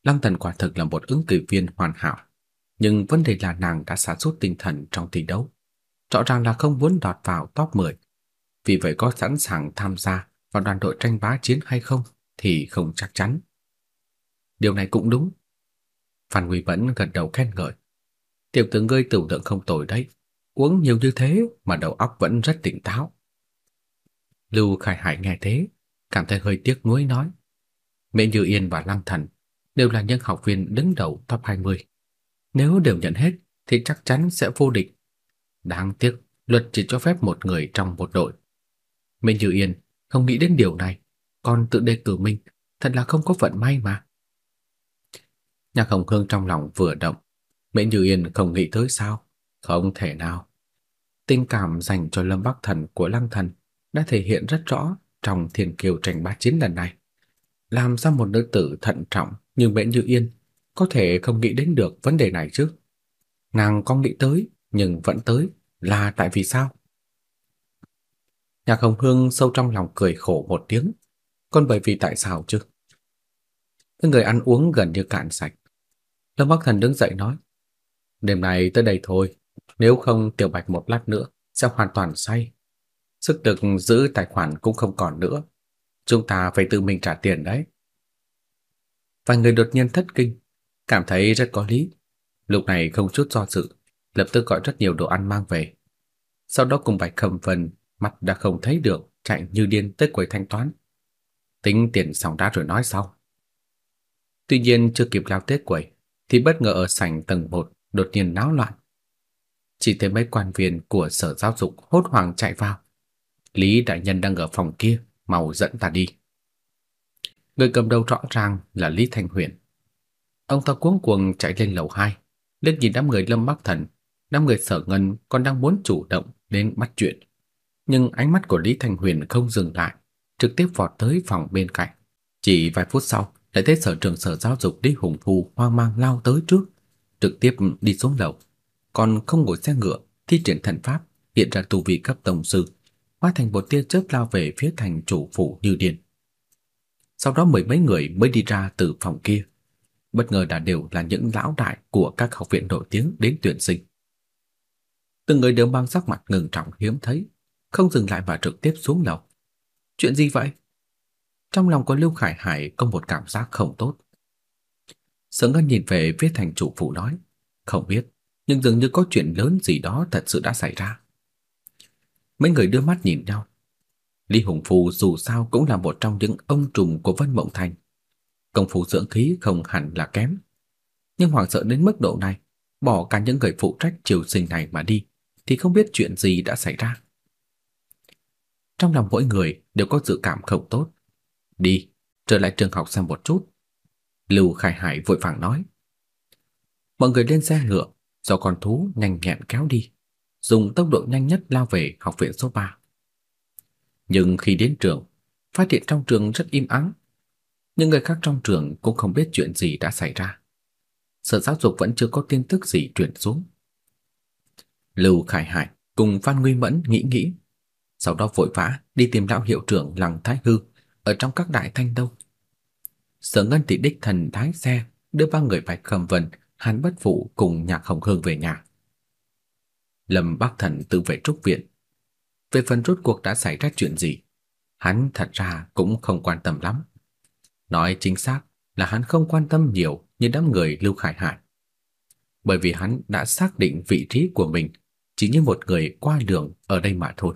S2: Lăng Thần quả thực là một ứng cử viên hoàn hảo, nhưng vấn đề là nàng đã sa sút tinh thần trong thi đấu, rõ ràng là không muốn đọt vào top 10. Vì vậy có sẵn sàng tham gia vào đoàn đội tranh bá chiến hay không thì không chắc chắn. Điều này cũng đúng. Phan Huy vẫn gật đầu khen ngợi. Tiểu tử ngươi tưởng tượng không tồi đấy, uống nhiều như thế mà đầu óc vẫn rất tỉnh táo. Lưu Khải Hải nghe thế, cảm thấy hơi tiếc nuối nói. Mẹ Như Yên và Lăng Thần đều là những học viên đứng đầu top 20. Nếu đều nhận hết thì chắc chắn sẽ vô địch. Đáng tiếc, luật chỉ cho phép một người trong một đội. Mẹ Như Yên không nghĩ đến điều này, còn tự đề cử mình, thật là không có vận may mà. Nhạc Hồng Hương trong lòng vừa động, Mễ Như Yên không nghĩ tới sao? Không thể nào. Tình cảm dành cho Lâm Bắc Thần của Lăng Thần đã thể hiện rất rõ trong Thiên Kiều tranh bá chiến lần này. Làm sao một nữ tử thận trọng như Mễ Như Yên có thể không nghĩ đến được vấn đề này chứ? Nàng có nghĩ tới nhưng vẫn tới là tại vì sao? Nhạc Hồng Hương sâu trong lòng cười khổ một tiếng, còn bởi vì tại sao chứ? Cái người ăn uống gần như cạn sạch. Lâm Bắc Thần đứng dậy nói, đêm nay tới đây thôi, nếu không Tiểu Bạch một lát nữa sẽ hoàn toàn say. Sức lực giữ tài khoản cũng không còn nữa. Chúng ta phải tự mình trả tiền đấy. Vài người đột nhiên thất kinh, cảm thấy rất có lý. Lúc này không chút do dự, lập tức gọi rất nhiều đồ ăn mang về. Sau đó cùng Bạch Khẩm Vân mặt đã không thấy được, chạy như điên tới quầy thanh toán. Tính tiền xong đã rồi nói sau. Tuy nhiên chưa kịp lao tới quầy, thì bất ngờ ở sảnh tầng 1 đột nhiên náo loạn. Chỉ thấy mấy quan viên của sở giáo dục hốt hoảng chạy vào. Lý đại nhân đang ở phòng kia, mau dẫn ta đi. Người cầm đầu rõ ràng là Lý Thanh Huyền. Ông ta cuống cuồng chạy lên lầu 2, lên nhìn đám người Lâm Bắc Thần, đám người Sở Ngân còn đang muốn chủ động đến bắt chuyện. Nhưng ánh mắt của Lý Thanh Huyền không dừng lại, trực tiếp vọt tới phòng bên cạnh. Chỉ vài phút sau, lại thấy sở trưởng sở giáo dục Lý Hùng Phu hoang mang lao tới trước, trực tiếp đi xuống lầu, còn không ngồi xe ngựa, thi triển thần pháp, hiện ra tu vị cấp tổng sư, hóa thành một tia chớp lao về phía thành chủ phủ như điên. Sau đó mười mấy người mới đi ra từ phòng kia, bất ngờ đã đều là những lão đại của các học viện nổi tiếng đến tuyển sinh. Từng người đều mang sắc mặt ngừng trọng hiếm thấy, không dừng lại mà trực tiếp xuống lầu. Chuyện gì vậy? Trong lòng của Lưu Khải Hải có một cảm giác không tốt. Sở Ngân nhìn về phía thành chủ phủ nói, không biết, nhưng dường như có chuyện lớn gì đó thật sự đã xảy ra. Mấy người đưa mắt nhìn nhau. Lý Hùng Phù dù sao cũng là một trong những ông trùm của Vân Mộng Thành. Công phu dưỡng khí không hẳn là kém. Nhưng hoàng sợ đến mức độ này, bỏ cả những người phụ trách triều sinh này mà đi, thì không biết chuyện gì đã xảy ra. Trong lòng mỗi người đều có dự cảm không tốt. Đi, trở lại trường học xem một chút. Lưu Khải Hải vội vàng nói. Mọi người lên xe ngựa, do con thú nhanh nhẹn kéo đi, dùng tốc độ nhanh nhất lao về học viện số 3. Nhưng khi đến trường, phát hiện trong trường rất im ắng. Những người khác trong trường cũng không biết chuyện gì đã xảy ra. Sở giáo dục vẫn chưa có tin tức gì truyền xuống. Lưu Khải Hải cùng Phan Nguy Mẫn nghĩ nghĩ, sau đó vội vã đi tìm lão hiệu trưởng Lăng Thái Hư ở trong các đại thanh đâu. Sở Ngân Tỷ đích thần thái xe đưa ba người Bạch Khâm Vân, Hàn Bất Phụ cùng Nhạc Hồng Hương về nhà. Lâm Bắc Thần tự về trúc viện. Về phần rốt cuộc đã xảy ra chuyện gì, hắn thật ra cũng không quan tâm lắm. Nói chính xác là hắn không quan tâm nhiều như đám người Lưu Khải Hải. Bởi vì hắn đã xác định vị trí của mình chỉ như một người qua đường ở đây mà thôi.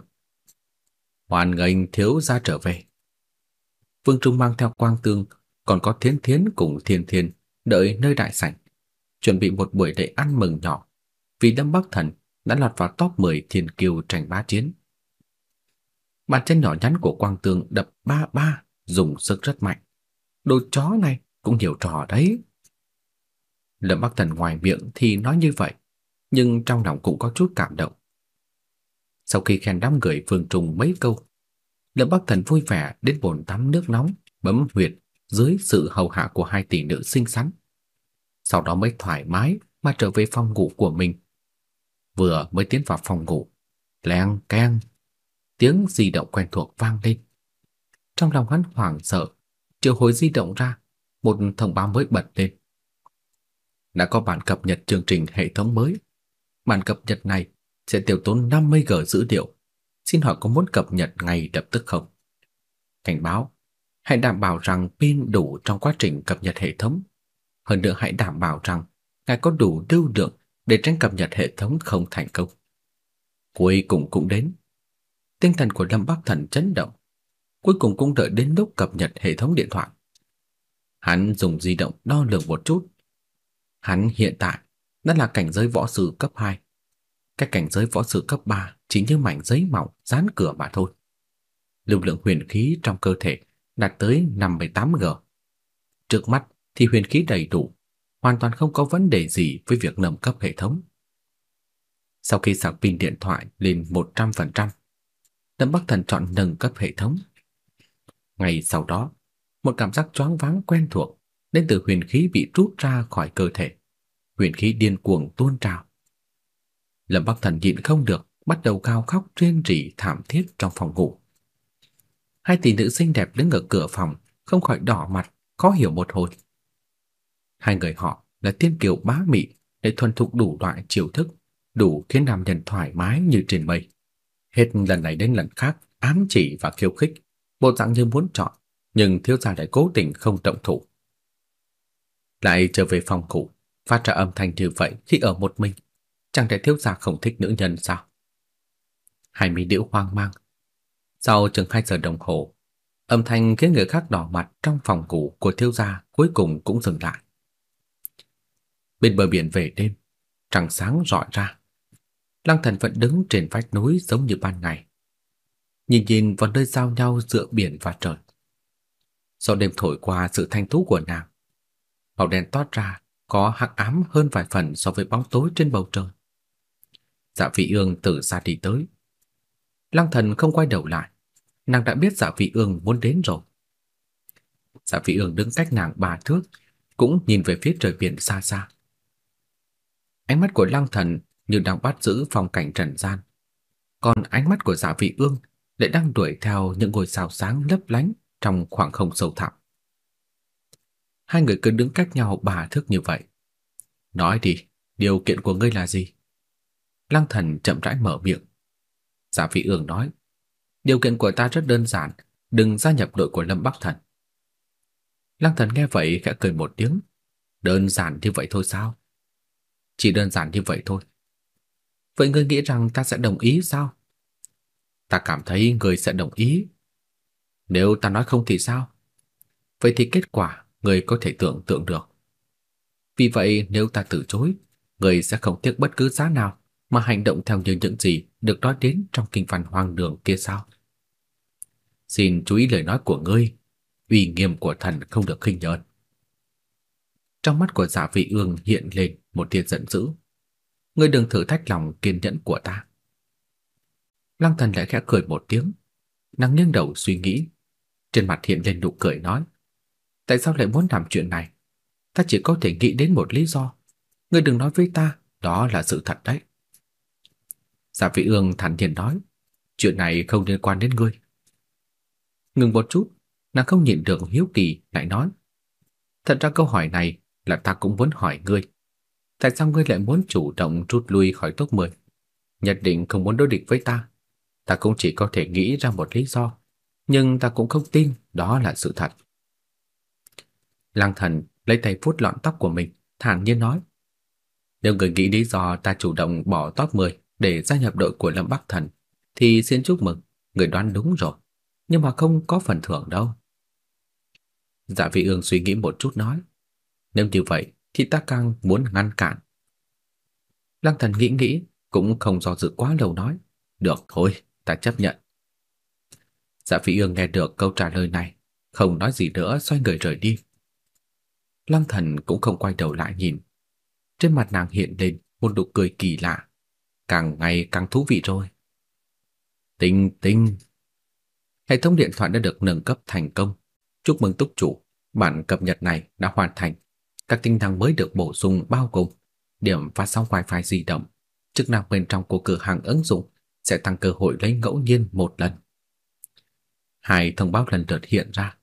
S2: Hoàn ngành thiếu gia trở về. Vương Trung mang theo Quang Tường, còn có Thiến Thiến cùng Thiên Thiên đợi nơi đại sảnh, chuẩn bị một buổi lễ ăn mừng nhỏ, vì Lâm Bắc Thần đã lọt vào top 10 thiên kiêu tranh bá chiến. Bàn chân nhỏ nhắn của Quang Tường đập ba ba, dùng sức rất mạnh. Đồ chó này cũng nhiều trò đấy. Lâm Bắc Thần ngoài miệng thì nói như vậy, nhưng trong lòng cũng có chút cảm động. Sau khi khen đám người Vương Trung mấy câu, Lâm Bắc Thần vui vẻ đến bồn tắm nước nóng, bấm huyệt, dưới sự hầu hạ của hai tỷ nữ xinh xắn. Sau đó mới thoải mái mà trở về phòng ngủ của mình. Vừa mới tiến vào phòng ngủ, leng keng, tiếng di động quen thuộc vang lên. Trong lòng hắn hoảng sợ, triệu hồi di động ra, một thông báo mới bật lên. Đã có bản cập nhật chương trình hệ thống mới. Bản cập nhật này sẽ tiêu tốn 50G dữ liệu. Xin hỏi có muốn cập nhật ngay lập tức không? Cảnh báo, hãy đảm bảo rằng pin đủ trong quá trình cập nhật hệ thống. Hơn nữa hãy đảm bảo rằng ngài có đủ lưu lượng để tránh cập nhật hệ thống không thành công. Cuối cùng cũng đến. Tinh thần của Lâm Bắc Thần chấn động. Cuối cùng cũng đợi đến lúc cập nhật hệ thống điện thoại. Hắn dùng di động đo lường một chút. Hắn hiện tại đã là cảnh giới võ sư cấp 2. Cái cảnh giới võ sư cấp 3 chỉ như mảnh giấy mỏng dán cửa mà thôi. Lưu lượng huyền khí trong cơ thể đạt tới 58G. Trước mắt thì huyền khí đầy đủ, hoàn toàn không có vấn đề gì với việc nâng cấp hệ thống. Sau khi sạc pin điện thoại lên 100%, Lâm Bắc Thần chọn nâng cấp hệ thống. Ngày sau đó, một cảm giác choáng váng quen thuộc đến từ huyền khí bị rút ra khỏi cơ thể. Huyền khí điên cuồng tuôn trào. Lâm Bắc Thần nhịn không được, bắt đầu cao khóc rên rỉ thảm thiết trong phòng ngủ. Hai tỷ nữ xinh đẹp đứng ở cửa phòng, không khỏi đỏ mặt, khó hiểu một hồi. Hai người họ là tiên kiều bá mị để thuần thục đủ loại chiêu thức, đủ khiến nam nhân thoải mái như trên mây. Hết lần này đến lần khác ám chỉ và khiêu khích, bộ dạng như muốn chọn, nhưng thiếu gia lại cố tình không động thủ. Lại trở về phòng cũ phát ra âm thanh như vậy khi ở một mình, chẳng thể thiếu gia không thích nữ nhân sao? Hai mỹ điệu hoang mang. Sau chừng 2 giờ đồng hồ, âm thanh khiến người khác đỏ mặt trong phòng ngủ của thiếu gia cuối cùng cũng dừng lại. Bên bờ biển về đêm, trăng sáng rọi ra. Lăng Thần vẫn đứng trên vách núi giống như ban ngày. Nhìn nhìn vào nơi giao nhau giữa biển và trời. Gió đêm thổi qua sự thanh tú của nàng. Màu đen toát ra, có hắc ám hơn vài phần so với bóng tối trên bầu trời. Dạ vị ương từ xa đi tới. Lăng thần không quay đầu lại. Nàng đã biết dạ vị ương muốn đến rồi. Dạ vị ương đứng cách nàng ba thước, cũng nhìn về phía trời biển xa xa. Ánh mắt của Lăng Thần như đang bắt giữ phong cảnh trần gian, còn ánh mắt của Dạ Vị Ương lại đang đuổi theo những ngôi sao sáng lấp lánh trong khoảng không sâu thẳm. Hai người cứ đứng cách nhau ba thước như vậy. Nói đi, điều kiện của ngươi là gì? Lăng Thần chậm rãi mở miệng. Dạ Giả Vị Ương nói, điều kiện của ta rất đơn giản, đừng gia nhập đội của Lâm Bắc Thần. Lăng Thần nghe vậy khẽ cười một tiếng, đơn giản như vậy thôi sao? Chỉ đơn giản như vậy thôi. Vậy ngươi nghĩ rằng ta sẽ đồng ý sao? Ta cảm thấy ngươi sẽ đồng ý. Nếu ta nói không thì sao? Vậy thì kết quả ngươi có thể tưởng tượng được. Vì vậy nếu ta từ chối, ngươi sẽ không tiếc bất cứ giá nào mà hành động theo như những gì được nói đến trong kinh văn hoang đường kia sao? Xin chú ý lời nói của ngươi, uy nghiêm của thần không được khinh nhờn. Trong mắt của giả Vị Ương hiện lên một tia giận dữ. Ngươi đừng thử thách lòng kiên nhẫn của ta. Lăng Thần lại khẽ cười một tiếng, nàng nghiêng đầu suy nghĩ, trên mặt hiện lên nụ cười nói: "Tại sao lại muốn làm chuyện này? Ta chỉ có thể nghĩ đến một lý do. Ngươi đừng nói với ta, đó là sự thật đấy." Dạ Giả Vị Ương thản nhiên nói: "Chuyện này không liên quan đến ngươi." Ngừng một chút, nàng không nhịn được hiếu kỳ lại nói: "Thật ra câu hỏi này là ta cũng muốn hỏi ngươi. Tại sao ngươi lại muốn chủ động rút lui khỏi top 10? Nhất định không muốn đối địch với ta. Ta cũng chỉ có thể nghĩ ra một lý do, nhưng ta cũng không tin đó là sự thật. Lăng thần lấy tay vuốt lọn tóc của mình, thản nhiên nói. Nếu người nghĩ lý do ta chủ động bỏ top 10 để gia nhập đội của Lâm Bắc Thần, thì xin chúc mừng, người đoán đúng rồi. Nhưng mà không có phần thưởng đâu. Dạ vị ương suy nghĩ một chút nói. Nếu như vậy thì ta càng muốn ngăn cản. Lăng thần nghĩ nghĩ, cũng không do dự quá lâu nói. Được thôi, ta chấp nhận. Dạ vị Ương nghe được câu trả lời này, không nói gì nữa xoay người rời đi. Lăng thần cũng không quay đầu lại nhìn. Trên mặt nàng hiện lên một nụ cười kỳ lạ, càng ngày càng thú vị rồi. Tinh tinh. Hệ thống điện thoại đã được nâng cấp thành công. Chúc mừng túc chủ, Bản cập nhật này đã hoàn thành. Các tính năng mới được bổ sung bao gồm điểm phát sóng wifi di động, chức năng bên trong của cửa hàng ứng dụng sẽ tăng cơ hội lấy ngẫu nhiên một lần. Hai thông báo lần lượt hiện ra.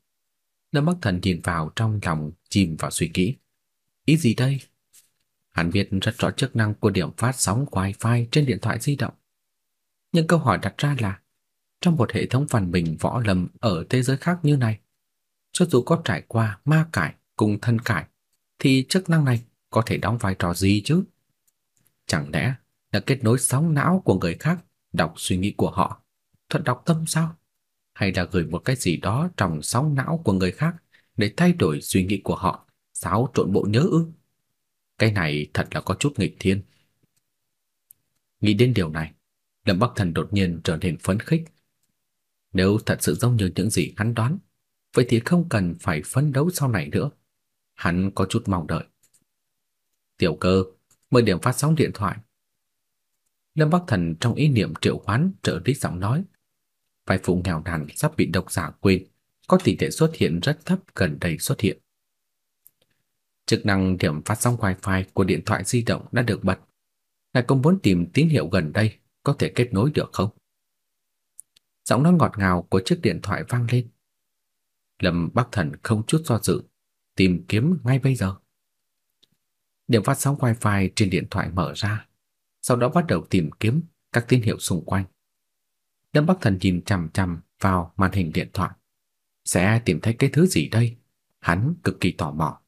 S2: Lâm Bắc Thần nhìn vào trong lòng chìm vào suy nghĩ. Ý gì đây? Hắn biết rất rõ chức năng của điểm phát sóng wifi trên điện thoại di động. Nhưng câu hỏi đặt ra là trong một hệ thống phản bình võ lâm ở thế giới khác như này, cho dù có trải qua ma cải cùng thân cải thì chức năng này có thể đóng vai trò gì chứ? Chẳng lẽ là kết nối sóng não của người khác, đọc suy nghĩ của họ, thuật đọc tâm sao? Hay là gửi một cái gì đó trong sóng não của người khác để thay đổi suy nghĩ của họ, xáo trộn bộ nhớ ư? Cái này thật là có chút nghịch thiên. Nghĩ đến điều này, Lâm Bắc Thần đột nhiên trở nên phấn khích. Nếu thật sự giống như những gì hắn đoán, vậy thì không cần phải phấn đấu sau này nữa. Hắn có chút mong đợi. Tiểu cơ, mời điểm phát sóng điện thoại. Lâm Bắc Thần trong ý niệm triệu hoán trợ lý giọng nói. vài phụ nghèo nàn sắp bị độc giả quên, có tỷ lệ xuất hiện rất thấp gần đây xuất hiện. Chức năng điểm phát sóng wifi của điện thoại di động đã được bật. Ngài công muốn tìm tín hiệu gần đây có thể kết nối được không? Giọng nói ngọt ngào của chiếc điện thoại vang lên. Lâm Bắc Thần không chút do dự, tìm kiếm ngay bây giờ. Điểm phát sóng wifi trên điện thoại mở ra, sau đó bắt đầu tìm kiếm các tín hiệu xung quanh. Lâm Bắc Thần nhìn chằm chằm vào màn hình điện thoại. Sẽ tìm thấy cái thứ gì đây? Hắn cực kỳ tò mò.